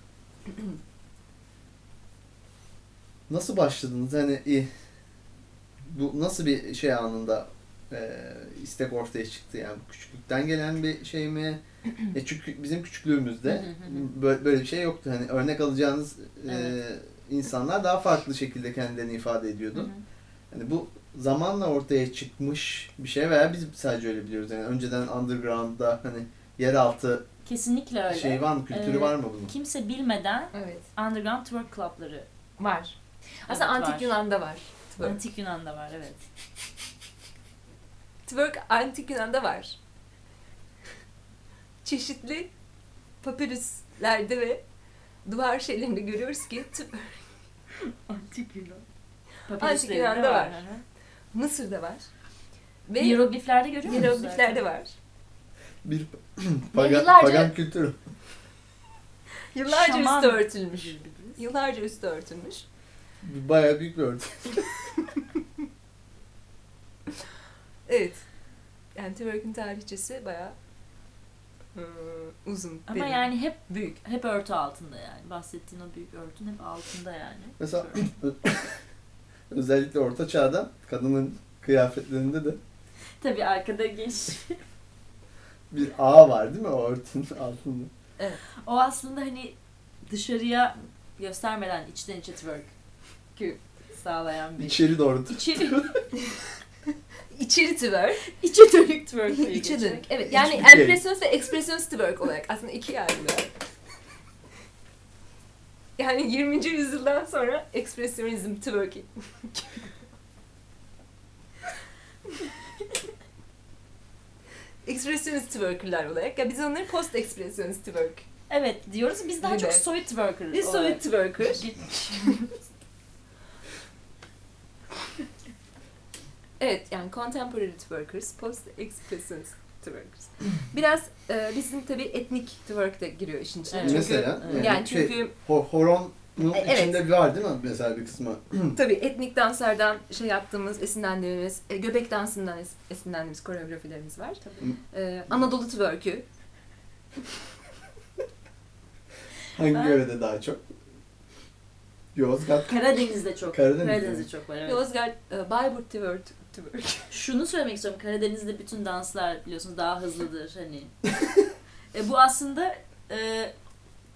nasıl başladınız? Hani e, bu nasıl bir şey anında eee, istek ortaya çıktı yani Bu küçüklükten gelen bir şey mi? e çünkü bizim küçüklüğümüzde böyle, böyle bir şey yoktu. Hani örnek alacağınız eee, Evet. insanlar daha farklı şekilde kendilerini ifade ediyordu. Hani bu zamanla ortaya çıkmış bir şey veya biz sadece öyle biliyoruz. Yani önceden underground'da hani yeraltı Kesinlikle öyle. şey var mı, kültürü Ee, var mı bunun? Kimse bilmeden Evet. underground twerk club'ları Var. Aslında antik var. Yunan'da var. Twerk. Antik Yunan'da var evet. Twerk antik Yunan'da var. Çeşitli papirüslerde ve duvar şeylerinde görüyoruz ki twerk Antik Yunan. Antik Yunan'da var. Mısır'da var. Ve Hierogliflerde görüyor musunuz? hierogliflerde var. Bir pagan, yıllarca- pagan kültürü. Yıllarca Şaman üstü örtülmüş. Yıllarca üstü örtülmüş. Bayağı büyük bir örtü. Evet. Yani twerk'ün tarihçesi bayağı ıı, uzun. Ama derin. yani hep büyük. Hep örtü altında yani. Bahsettiğin o büyük örtün hep altında yani. Mesela özellikle orta çağda kadının kıyafetlerinde de Tabii arkada geniş. bir ağ var değil mi o örtünün altında? o aslında hani dışarıya göstermeden içten içe twerk sağlayan bir... İçeri doğru. İçeri, İçeri twerk. içe dönük twerk İçe dönük. Evet. Yani Hiçbir şey. empresyonist ve ekspresyonist twerk olarak aslında iki ayrı. Yani 20. yüzyıldan sonra ekspresyonizm twerking. ekspresyonist twerkerlar olarak. Ya biz onları post ekspresyonist twerk. Evet diyoruz. Biz daha Bir çok soyut twerker Biz soyut twerker. Evet yani contemporary twerkers, post expressionist twerkers. Biraz e, bizim tabii etnik twerk de giriyor işin içine. Evet. Çünkü, Mesela Evet. yani şey, çünkü ho- horonun E, evet. içinde var değil mi mesela bir kısmı? tabii etnik danslardan şey yaptığımız, esinlendiğimiz, e, göbek dansından es- esinlendiğimiz koreografilerimiz var. Tabii. E, Anadolu twerk'ü, Hangi Ben- yörede daha çok? Yozgat. Karadeniz'de çok. Karadeniz Karadeniz'de mi? çok var evet. Yozgat, e, Bayburt twerk. Twerk. Şunu söylemek istiyorum. Karadeniz'de bütün danslar biliyorsunuz daha hızlıdır hani. e, bu aslında e,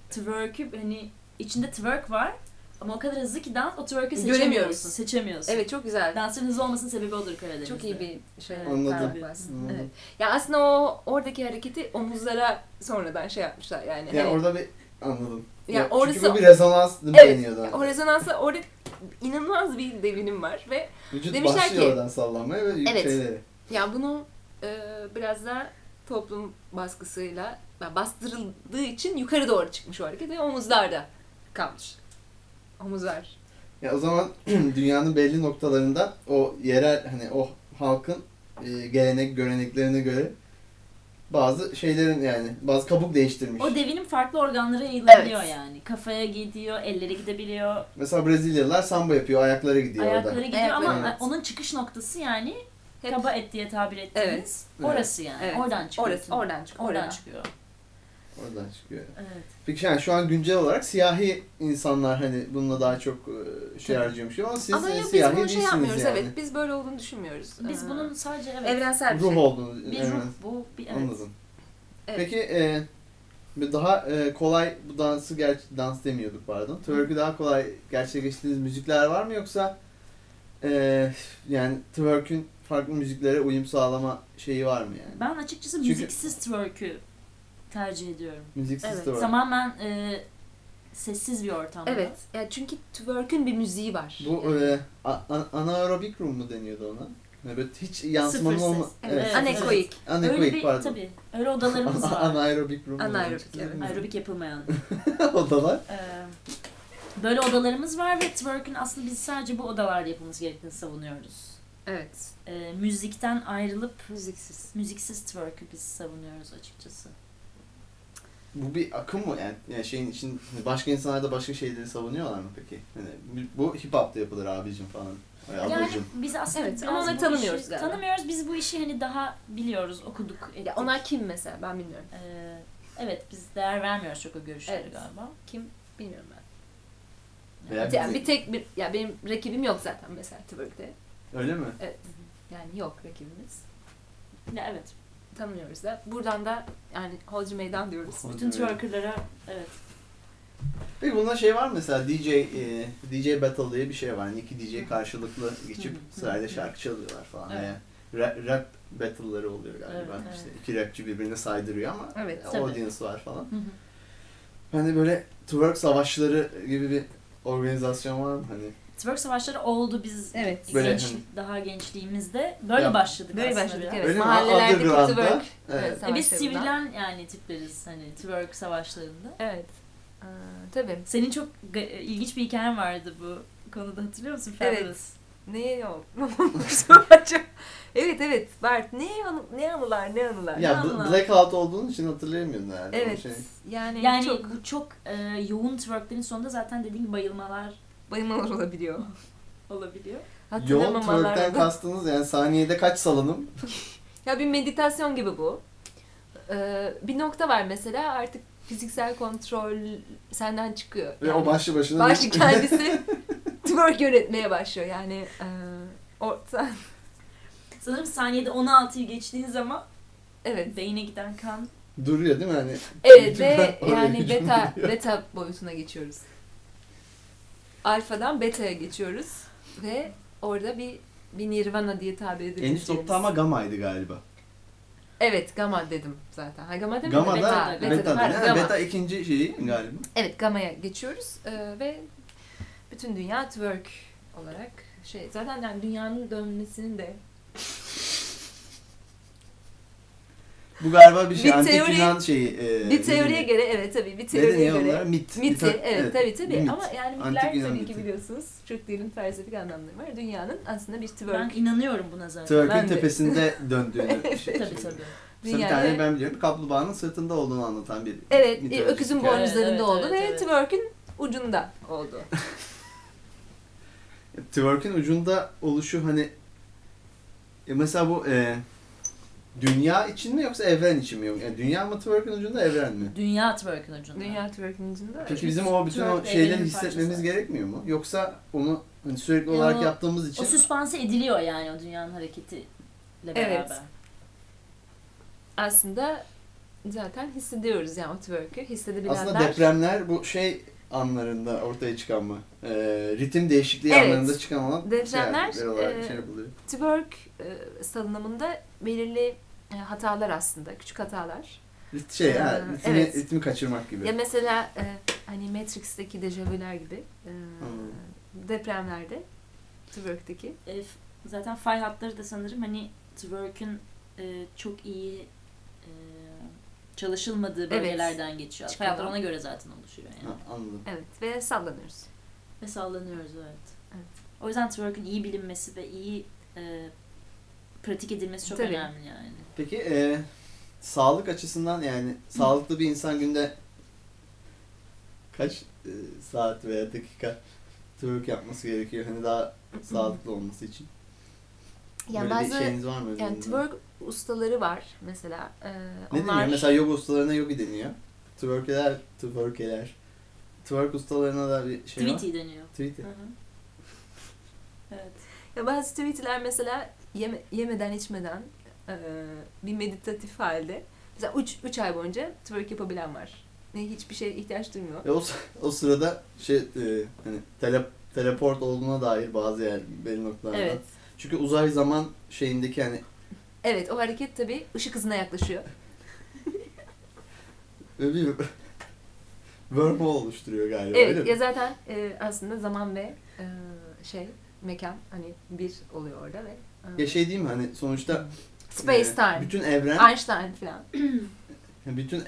twerk'ü hani içinde twerk var ama o kadar hızlı ki dans o twerk'ü Göremiyoruz. seçemiyorsun. Seçemiyorsun. Evet çok güzel. Dansın hızlı olmasının sebebi odur Karadeniz'de. Çok iyi bir şey. Evet, Anladım. Anladım. Evet. Ya aslında o oradaki hareketi omuzlara sonradan şey yapmışlar yani. Yani hani- orada bir Anladım. Ya Ya, orası- Çünkü bu bir rezonans Evet. deniyordu. O rezonansa orada inanılmaz bir devinim var ve Vücut demişler başlıyor ki- oradan sallanmaya ve Evet. şeyleri. ya bunu e, biraz da toplum baskısıyla yani bastırıldığı için yukarı doğru çıkmış o hareket ve omuzlarda kalmış. Omuzlar. Ya o zaman dünyanın belli noktalarında o yerel hani o halkın e, gelenek göreneklerine göre bazı şeylerin yani bazı kabuk değiştirmiş. O devinin farklı organlara yayılabiliyor Evet. yani. Kafaya gidiyor, elleri gidebiliyor, Mesela Brezilyalılar samba yapıyor, ayakları gidiyor ayakları orada. gidiyor Evet, ama evet. onun çıkış noktası yani Hep- kaba et diye tabir ettiğiniz Evet. orası yani. Evet. Oradan çıkıyor. Orası, oradan çıkıyor. Oradan Oradan. çıkıyor. Oradan çıkıyor. Evet. Peki yani şu an güncel olarak siyahi insanlar hani bununla daha çok e, şey harcıyormuş ama siz Ama e, yok biz siyahi bunu şey yapmıyoruz. yani. Evet biz böyle olduğunu düşünmüyoruz. Biz Ee, bunun sadece evet evrensel bir Ruh şey. olduğunu. bir evet. ruh bu bir evet. Anladım. Evet. Peki e, bir daha e, kolay bu dansı ger dans demiyorduk pardon. Twerk'ü daha kolay gerçekleştirdiğiniz müzikler var mı yoksa e, yani twerk'ün farklı müziklere uyum sağlama şeyi var mı yani? Ben açıkçası Çünkü- müziksiz twerk'ü tercih ediyorum. Müziksiz Evet. twerk. Tamamen e, sessiz bir ortamda. Evet. Ya çünkü twerk'ün bir müziği var. Bu e, a- a- anaerobik room mu deniyordu ona? Yani böyle hiç yansımanın olma... Evet. Evet, Anekoik. Öyle Anekoik bir pardon. tabii. Öyle odalarımız var. Anaerobik room. Anaerobik, evet. Aerobik yapılmayan. Odalar. Ee, böyle odalarımız var ve twerk'ün aslında biz sadece bu odalarda yapılması gerektiğini savunuyoruz. Evet. Ee, müzikten ayrılıp Müziksiz. müziksiz twerk'ü biz savunuyoruz açıkçası. Bu bir akım mı yani? yani şeyin için başka insanlar da başka şeyleri savunuyorlar mı peki? Hani bu hip hop'ta yapılır abicim falan. Ay, Yani ablacım. biz aslında Evet, biraz ama onları tanımıyoruz işi, galiba. Tanımıyoruz. Biz bu işi hani daha biliyoruz, okuduk, ettik. Ya onlar kim mesela ben bilmiyorum. Ee, evet biz değer vermiyoruz çok o görüşlere Evet. galiba. Kim bilmiyorum ben. Veya Yani bizi- bir tek bir ya benim rakibim yok zaten mesela twerk'te. Öyle mi? Evet. Yani yok rakibimiz. Ya evet. Tanımıyoruz da. Buradan da yani holcu meydan diyoruz. Bütün twerkerlara evet. Peki bunda şey var mı mesela DJ e, DJ battle diye bir şey var. Yani iki DJ karşılıklı geçip sırayla şarkı çalıyorlar falan. Evet. Yani rap, rap battle'ları oluyor galiba. Evet, evet. İşte iki rapçi birbirine saydırıyor ama Evet. Tabii. audience var falan. Hı hı. Hani böyle twerk savaşları gibi bir organizasyon var mı? Hani Twerk savaşları oldu biz Evet. Böyle genç, hani- daha gençliğimizde böyle Ya, başladık Böyle aslında başladık biraz. evet. Mahallelerdeki twerk. evet. E biz sivrilen yani tipleriz hani twerk savaşlarında. Evet. Aa, tabii. Senin çok ga- ilginç bir hikayen vardı bu konuda hatırlıyor musun? Evet. Fabulous. Ne yok? evet evet var. Ne anı, ne anılar ne anılar. Ya Vallahi. bl- blackout olduğun için hatırlayamıyorum herhalde. o evet. Şey. Yani, Yani çok bu çok e, yoğun twerklerin sonunda zaten dediğim gibi bayılmalar bayılmalar olabiliyor. olabiliyor. Hatırlamamalar. twerk'ten kastınız yani saniyede kaç salınım? Ya bir meditasyon gibi bu. Ee, bir nokta var mesela artık fiziksel kontrol senden çıkıyor. Ve o başlı başına Başlı kendisi twerk yönetmeye başlıyor. Yani e, orta Sanırım saniyede 16'yı geçtiğin zaman evet. beyne giden kan duruyor değil mi hani? Evet ve yani beta beta boyutuna geçiyoruz. Alfadan beta'ya geçiyoruz ve orada bir bir nirvana diye tabir En edebileceğimiz. üst nokta ama gamaydı galiba. Evet gamma dedim zaten. Ha gamma demedim Gamma da Beta, beta, beta, beta, yani beta ikinci şeyi galiba. Evet gama'ya geçiyoruz Ee, ve bütün dünya twerk olarak şey zaten yani dünyanın dönmesinin de Bu galiba bir şey Bir antik teori- Yunan şeyi. e, bir teoriye göre evet tabii bir teoriye göre onlara? Mit. Miti, Mito- evet, tabii tabii. mit. Ama yani Antik mitler Yunan tabii miti. ki biliyorsunuz. Türk dilinin felsefik anlamları var. Dünyanın aslında bir ben twerk. inanıyorum buna zaten. Twerk'ün Ben de. tepesinde döndüğünü bir şey. Tabii tabii. Mesela bir tane ben biliyorum kaplumbağanın sırtında olduğunu anlatan bir Evet, mitolojik öküzün hikaye. boynuzlarında Evet, oldu evet, ve evet. twerk'ün ucunda oldu. Twerk'ün ucunda oluşu hani e, mesela bu e, dünya için mi yoksa evren için mi? Yani dünya mı twerk'ün ucunda evren mi? Dünya twerk'ün ucunda. Dünya twerk'ün ucunda. Peki bizim o bütün o şeyleri hissetmemiz parçası. gerekmiyor mu? Yoksa onu hani sürekli olarak Yo, yaptığımız için O süspanse ediliyor yani o dünyanın hareketiyle beraber. Evet. Aslında zaten hissediyoruz yani o twerk'ü. Hissedebilenler. aslında depremler bu şey anlarında ortaya çıkan mı? E, ritim değişikliği Evet. anlarında çıkan olan Depremler, şey, olarak e, şey yapılıyor. twerk e, salınımında belirli hatalar aslında, küçük hatalar. Şey ha, Ee, ritmi, evet. ritmi kaçırmak gibi. Ya mesela e, hani Matrix'teki dejavuler gibi e, Anladım. depremlerde Twerk'teki. E, zaten fay hatları da sanırım hani twerk'ün e, çok iyi e, çalışılmadığı bölgelerden geçiyor. Fay Çıkıyor. hatları ona göre zaten oluşuyor yani. Ha, anladım. Evet ve sallanıyoruz. Ve sallanıyoruz evet. Evet. O yüzden twerk'ün iyi bilinmesi ve iyi e, pratik edilmesi çok Tabii. önemli yani. Peki e, sağlık açısından yani sağlıklı bir insan günde kaç e, saat veya dakika twerk yapması gerekiyor hani daha sağlıklı olması için? Yani Böyle bazı bir şeyiniz var mı? yani twerk ustaları var mesela. E, Ne onlar deniyor? Mesela yoga ustalarına yogi deniyor. Twerkeler, twerkeler. Twerk ustalarına da bir şey var. Tweety deniyor. Tweety. Hı hı. Evet. Ya bazı tweetler mesela yeme, yemeden içmeden e, bir meditatif halde mesela 3 ay boyunca twerk yapabilen var. Ne hiçbir şeye ihtiyaç duymuyor. Ve o, o sırada şey e, hani tele, teleport olduğuna dair bazı yer belli noktalarda. Evet. Çünkü uzay zaman şeyindeki hani Evet o hareket tabii ışık hızına yaklaşıyor. böyle bir wormhole oluşturuyor galiba. öyle Evet mi? ya zaten e, aslında zaman ve e, şey mekan hani bir oluyor orada ve Ya şey mi hani sonuçta space e, time, bütün evren Einstein falan. bütün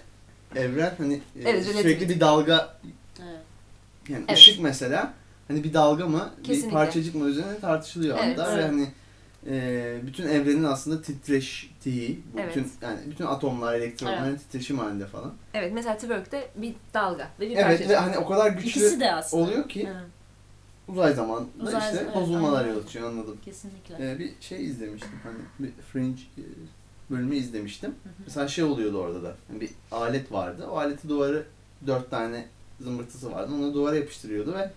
evren hani e, Evet, sürekli relativity. bir dalga Evet. yani Evet. ışık mesela hani bir dalga mı bir Kesinlikle. parçacık mı üzerine tartışılıyor Evet, hatta ve evet. hani e, bütün evrenin aslında titreştiği, Evet. bütün yani bütün atomlar, elektronların Evet. titreşim halinde falan. Evet mesela twerk'te bir dalga ve bir Evet parçacık. ve hani o kadar güçlü İkisi de aslında. oluyor ki Hı, uzay zamanında Uzay- işte evet, bozulmalar yol açıyor anladım. kesinlikle. Ee, bir şey izlemiştim hani bir Fringe e, bölümü izlemiştim. Hı hı. Mesela şey oluyordu orada da. Yani bir alet vardı. O aleti duvarı dört tane zımbırtısı vardı. Onu duvara yapıştırıyordu ve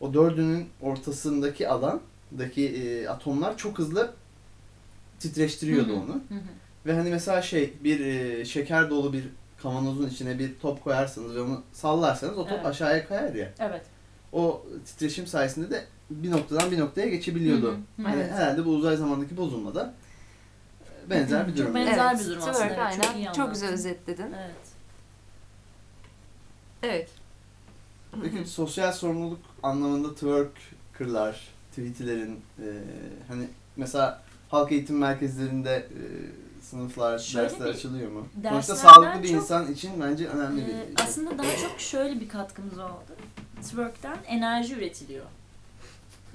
o dördünün ortasındaki alandaki e, atomlar çok hızlı titreştiriyordu Hı hı. onu. Hı hı. Ve hani mesela şey bir e, şeker dolu bir kavanozun içine bir top koyarsanız ve onu sallarsanız o top Evet. aşağıya kayar ya. Evet. O titreşim sayesinde de bir noktadan bir noktaya geçebiliyordu. Hı hı. Hani Evet. herhalde bu uzay zamandaki bozulmada e, benzer bir Çok durum. benzer evet, bir durum aslında, evet, çok aynen. iyi Çok, güzel özetledin. Evet. Evet. Peki sosyal sorumluluk anlamında twerkerlar, tweetlerin e, hani mesela halk eğitim merkezlerinde e, sınıflar, Şöyle dersler bir- açılıyor mu? Sonuçta sağlıklı bir çok- insan için bence önemli bir Ee, şey. aslında daha çok şöyle bir katkımız oldu. Twerk'ten enerji üretiliyor.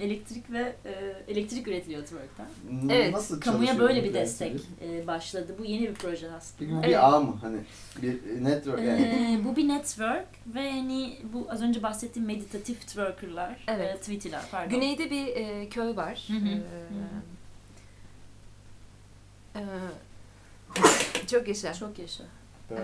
Elektrik ve e, elektrik üretiliyor Twerk'ten. N- evet, Nasıl Kamuya böyle bir destek e, başladı. Bu yeni bir proje aslında. Peki bu Evet. bir ağ mı? Hani bir network yani. Ee, bu bir network ve hani bu az önce bahsettiğim meditatif twerkerlar, Evet. e, tweetiler pardon. Güneyde bir e, köy var. Hı hı. Ee, e, çok yaşa. Çok yaşa. Ee,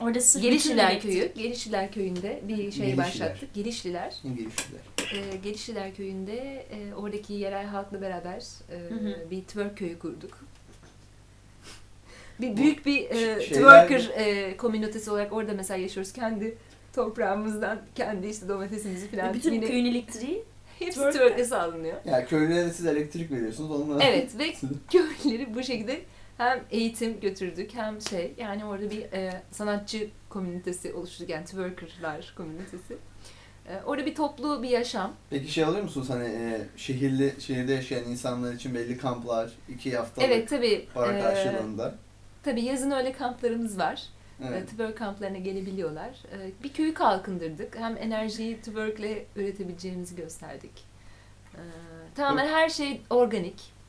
Orada sırf Gelişliler köyü. Gelişliler köyünde bir şey Gelişliler. başlattık. Gelişliler. İngilizceler. Ee, Gelişliler köyünde e, oradaki yerel halkla beraber e, Hı hı. bir twerk köyü kurduk. Bir büyük bir e, twerker e, komünitesi olarak orada mesela yaşıyoruz. Kendi toprağımızdan kendi işte domatesimizi falan bütün yine köyün elektriği hepsi twerk- twerk'e sağlanıyor. Ya köylülere siz elektrik veriyorsunuz onunla. Evet ve köylüleri bu şekilde hem eğitim götürdük hem şey yani orada bir e, sanatçı komünitesi oluşturduk yani twerkerlar komünitesi. E, orada bir toplu bir yaşam. Peki şey alıyor musunuz hani e, şehirli şehirde yaşayan insanlar için belli kamplar iki haftalık Evet tabii. para e, karşılığında. tabii yazın öyle kamplarımız var. Evet. E, twerk kamplarına gelebiliyorlar. E, bir köyü kalkındırdık. Hem enerjiyi twerkle üretebileceğimizi gösterdik. E, tamamen her şey organik.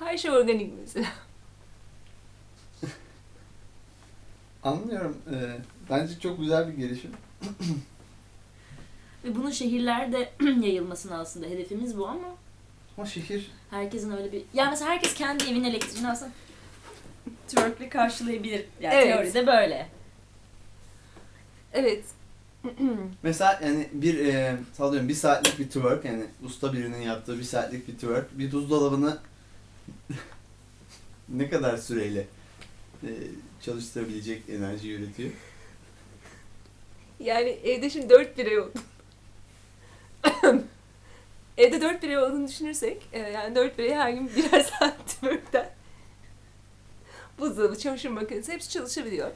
Her şey organik mesela. Anlıyorum. E, bence çok güzel bir gelişim. ve bunun şehirlerde yayılmasını aslında hedefimiz bu ama Ama şehir herkesin öyle bir yani mesela herkes kendi evin elektriğini aslında twerk'le karşılayabilir. Yani Evet. teoride böyle. Evet. mesela yani bir e, sallıyorum bir saatlik bir twerk yani usta birinin yaptığı bir saatlik bir twerk bir buzdolabını ne kadar süreyle e, çalıştırabilecek enerji üretiyor? Yani evde şimdi dört birey oldu. evde dört birey olduğunu düşünürsek, e, yani dört birey her gün birer saat twerkten buzdolabı, çamaşır makinesi hepsi çalışabiliyor.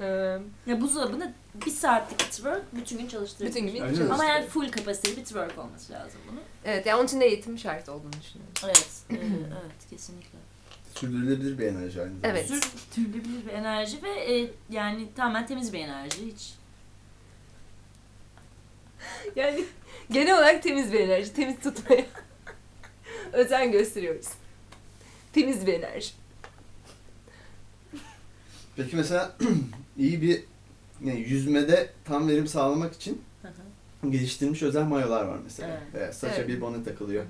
Ee, Ya buzdolabını bir saatlik twerk bütün gün çalıştırabilir. bütün gün çalışıyor. Ama yani full kapasiteli bir twerk olması lazım bunun. Evet yani onun için de eğitim şart olduğunu düşünüyorum. Evet. e, evet kesinlikle. Sürdürülebilir bir enerji aynı zamanda. Evet. Sürdürülebilir bir enerji ve e, yani tamamen temiz bir enerji. Hiç Yani genel olarak temiz bir enerji, temiz tutmaya özen gösteriyoruz. Temiz bir enerji. Peki mesela iyi bir yani yüzmede tam verim sağlamak için geliştirilmiş özel mayolar var mesela. Evet. Veya saça Evet. bir bonet takılıyor. Hı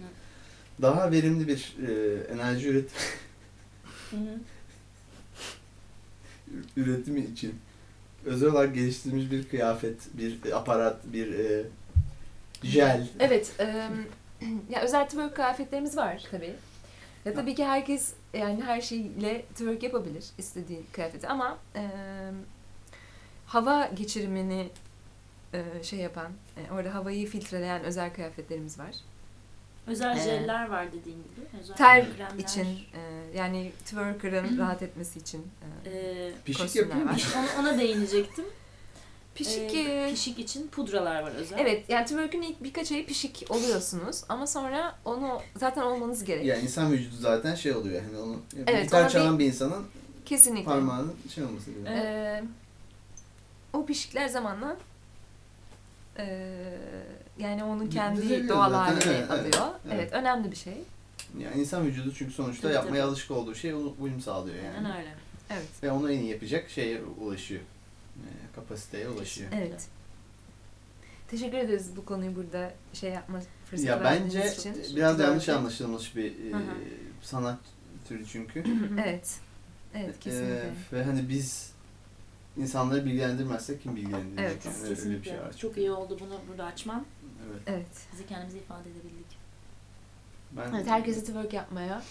Daha verimli bir e, enerji üret Hı hı. üretimi için özel olarak geliştirilmiş bir kıyafet, bir aparat, bir e, jel. Evet, e, ya özel twerk kıyafetlerimiz var tabii. Ya tabii ki herkes yani her şeyle twerk yapabilir istediği kıyafeti ama e, hava geçirimini e, şey yapan, e, orada havayı filtreleyen özel kıyafetlerimiz var. Özel Ee, jeller var dediğin gibi. Özel Ter kremler. için, e, yani twerker'ın rahat etmesi için. e, E, Pişik yapıyor var. ona, ona değinecektim. Pişik, E, e, pişik için pudralar var özel. Evet yani twerk'ün ilk birkaç ayı pişik oluyorsunuz ama sonra onu zaten olmanız gerek. Yani insan vücudu zaten şey oluyor. Hani onu Evet, gitar çalan bir- bir insanın Kesinlikle. parmağının şey olması gerekiyor. Evet. Ee, o pişikler zamanla ee, yani onun kendi Düzeliyor doğal zaten, halini evet, alıyor. evet, Evet, evet. önemli bir şey. Yani insan vücudu çünkü sonuçta Tabii, yapmaya tabii. alışık olduğu şey uyum sağlıyor yani. Aynen öyle. Evet. Ve onu en iyi yapacak şeye ulaşıyor. E, kapasiteye ulaşıyor. Evet. Teşekkür ederiz bu konuyu burada şey yapma fırsatı Ya bence için. biraz Güzel yanlış şey. anlaşılmış bir e, sanat türü çünkü. Evet. Evet kesinlikle. E, ve hani biz insanları bilgilendirmezsek kim bilgilendirecek? Evet, yani öyle bir Kesinlikle. şey var. Çok iyi oldu bunu burada açman. Evet. Evet. Bizi kendimizi ifade edebildik. Ben Evet herkesi twerk yapmaya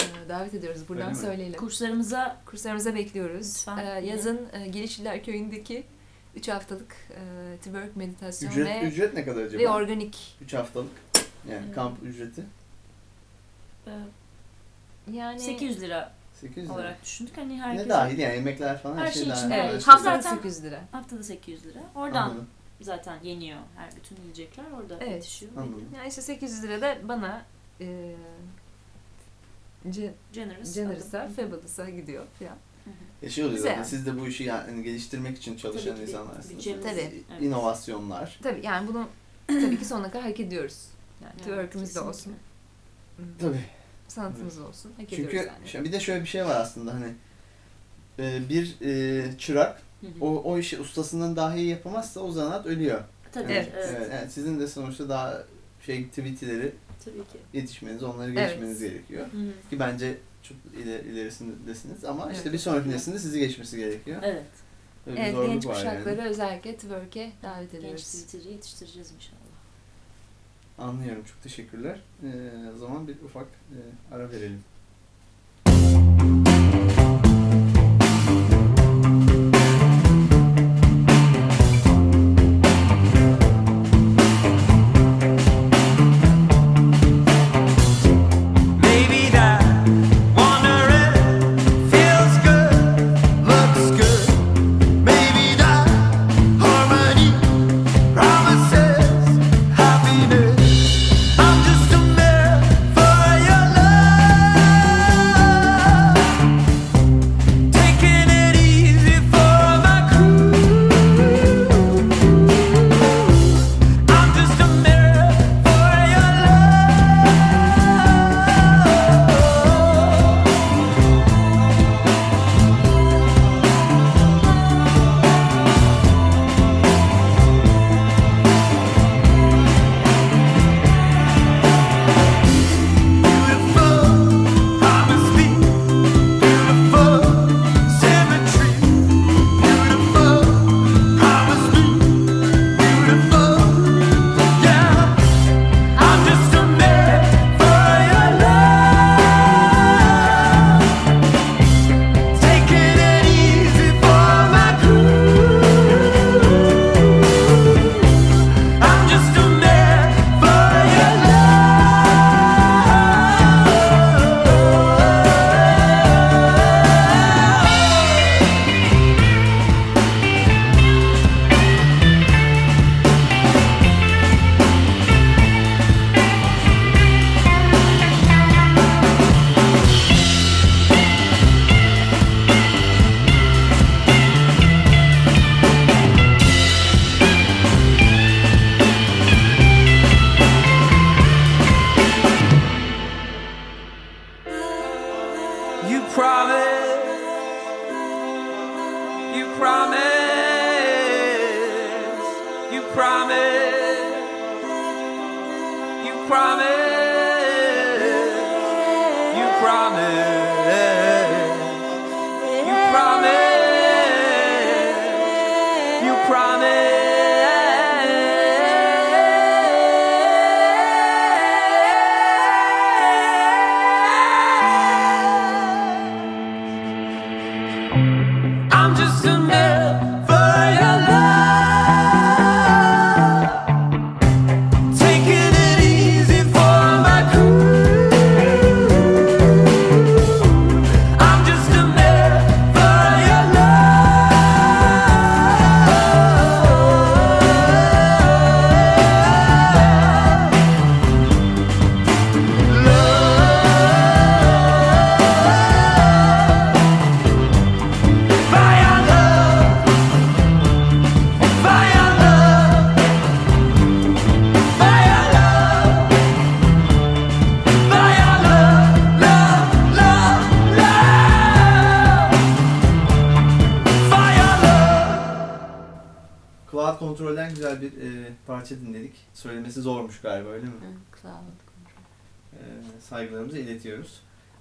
e, davet ediyoruz. Buradan Öyle mi? söyleyelim. Kurslarımıza Kurslarımıza bekliyoruz. Lütfen. Ee, yazın e, Gelişliler Köyü'ndeki 3 haftalık e, twerk meditasyon ücret, ve, ücret ne kadar ve acaba? organik. 3 haftalık. Yani Evet. kamp ücreti e, Yani 800 lira 800 lira. olarak düşündük. Hani herkes Ne dahil yani yemekler falan her, Her şey, şey dahil. evet, şey haftada dahil. Zaten- 800 lira. haftada 800 lira. Oradan Anladım. zaten yeniyor her bütün yiyecekler orada Evet. yetişiyor. Anladım. Yani işte 800 lira da bana e, Generous. Generous'a. Fabulous'a gidiyor falan. E şey oluyor Güzel. zaten siz de bu işi yani geliştirmek için çalışan Tabii insanlarsınız. bütçemiz- Tabii. Evet. İnovasyonlar. Tabii yani bunu tabii ki sonuna kadar hak ediyoruz. Yani Evet, twerk'ümüz de olsun. Tabii. Sanatımız olsun. Hak Çünkü yani. bir de şöyle bir şey var aslında hani e, bir e, çırak Hı hı. o, o işi ustasından daha iyi yapamazsa o zanaat ölüyor. Tabii. Evet. Evet. Evet, yani sizin de sonuçta daha şey tweetleri Tabii ki. yetişmeniz, onları Evet. geçmeniz gerekiyor. Hı hı. Ki bence çok iler, ilerisindesiniz ama Evet. işte bir sonrakinde sizi geçmesi gerekiyor. Evet. Böyle bir Evet genç kuşakları yani. özellikle twerk'e davet Genç ediyoruz. Twitter'ı yetiştireceğiz inşallah. Anlıyorum. Çok teşekkürler. Ee, o zaman bir ufak e, ara verelim.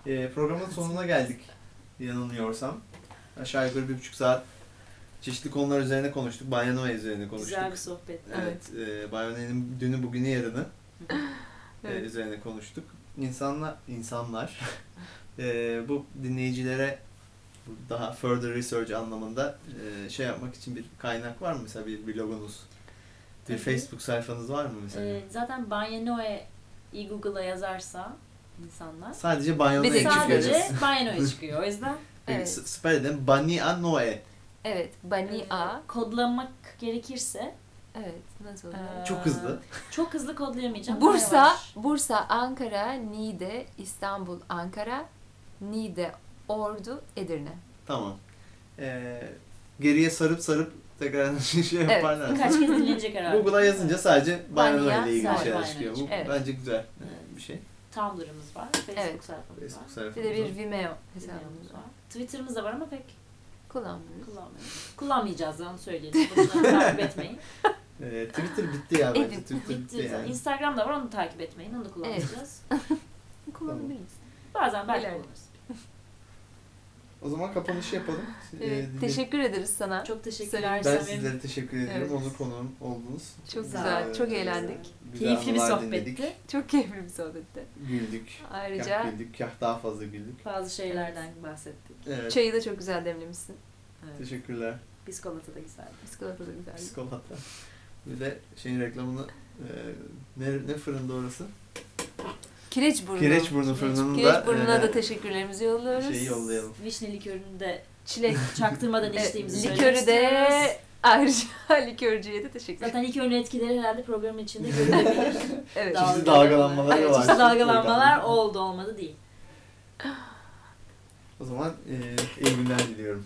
E, programın sonuna geldik yanılmıyorsam. Aşağı yukarı bir buçuk saat çeşitli konular üzerine konuştuk. Bayano üzerine konuştuk. Güzel bir sohbet. Evet, e, Bayano'nun dünü bugünü yarını e, Evet. üzerine konuştuk. İnsanlar, insanlar e, bu dinleyicilere daha further research anlamında e, şey yapmak için bir kaynak var mı? Mesela bir blogunuz, bir Tabii. Facebook sayfanız var mı mesela? Ee, zaten Banyanoe'yi Google'a yazarsa insanlar Sadece Bir de sadece. Banyanoe çıkıyor. O yüzden Evet. s- spell edelim. Banyanoe. Evet. Bani e, A. kodlamak gerekirse Evet. Nasıl oluyor? Ee, Çok hızlı. çok hızlı kodlayamayacağım. Bursa. Bursa, Ankara, Niğde, İstanbul, Ankara, Niğde, Ordu, Edirne. Tamam. Ee, geriye sarıp sarıp tekrar şey Evet, yaparlar. Kaç kez dinlenecek herhalde. Google'a yazınca sadece Banya, ile ilgili şeyler çıkıyor. Bu çıkıyor. Evet. bence güzel Evet. bir şey. Tumblr'ımız var. Facebook Evet. sayfamız Facebook var. sayfamız Bir de bir var. Vimeo Hesabımız var. var. Twitter'ımız da var ama pek Kullanmıyoruz. kullanmıyoruz. Kullanmayacağız da onu söyleyelim. Boşuna takip etmeyin. Ee, Twitter bitti ya bence. Twitter bitti Bitti. yani. Instagram da var onu takip etmeyin. Onu da kullanacağız. Kullanabiliriz. Bazen belki İleride. kullanırız. O zaman kapanışı yapalım. Ee, Evet, dinle- teşekkür ederiz sana. Çok teşekkürler. Ben sizlere teşekkür ediyorum. Evet. Onur konuğum oldunuz. Çok Sağ güzel, olun. çok eğlendik. Keyifli bir sohbetti. dinledik. Çok keyifli bir sohbetti. Güldük. Ayrıca Kah güldük, kah daha fazla güldük. Bazı şeylerden bahsettik. Evet. çayı da çok güzel demlemişsin. Evet. Teşekkürler. Biskolata da güzeldi. Biskolata da güzeldi. Biskolata. Bir de şeyin reklamını e, ne, ne fırında orası? Kireçburnu. Kireçburnu fırınının da Kireçburnu'na e, da teşekkürlerimizi yolluyoruz. şeyi yollayalım. Vişne likörünü de Çilek. çaktırmadan içtiğimizi likörü de ayrıca likörcüye de teşekkür Zaten likörün etkileri herhalde programın içinde görülebilir. Evet. Çeşitli dalgalanmalar var. çeşitli dalgalanmalar oldu olmadı değil. O zaman e, iyi günler diliyorum.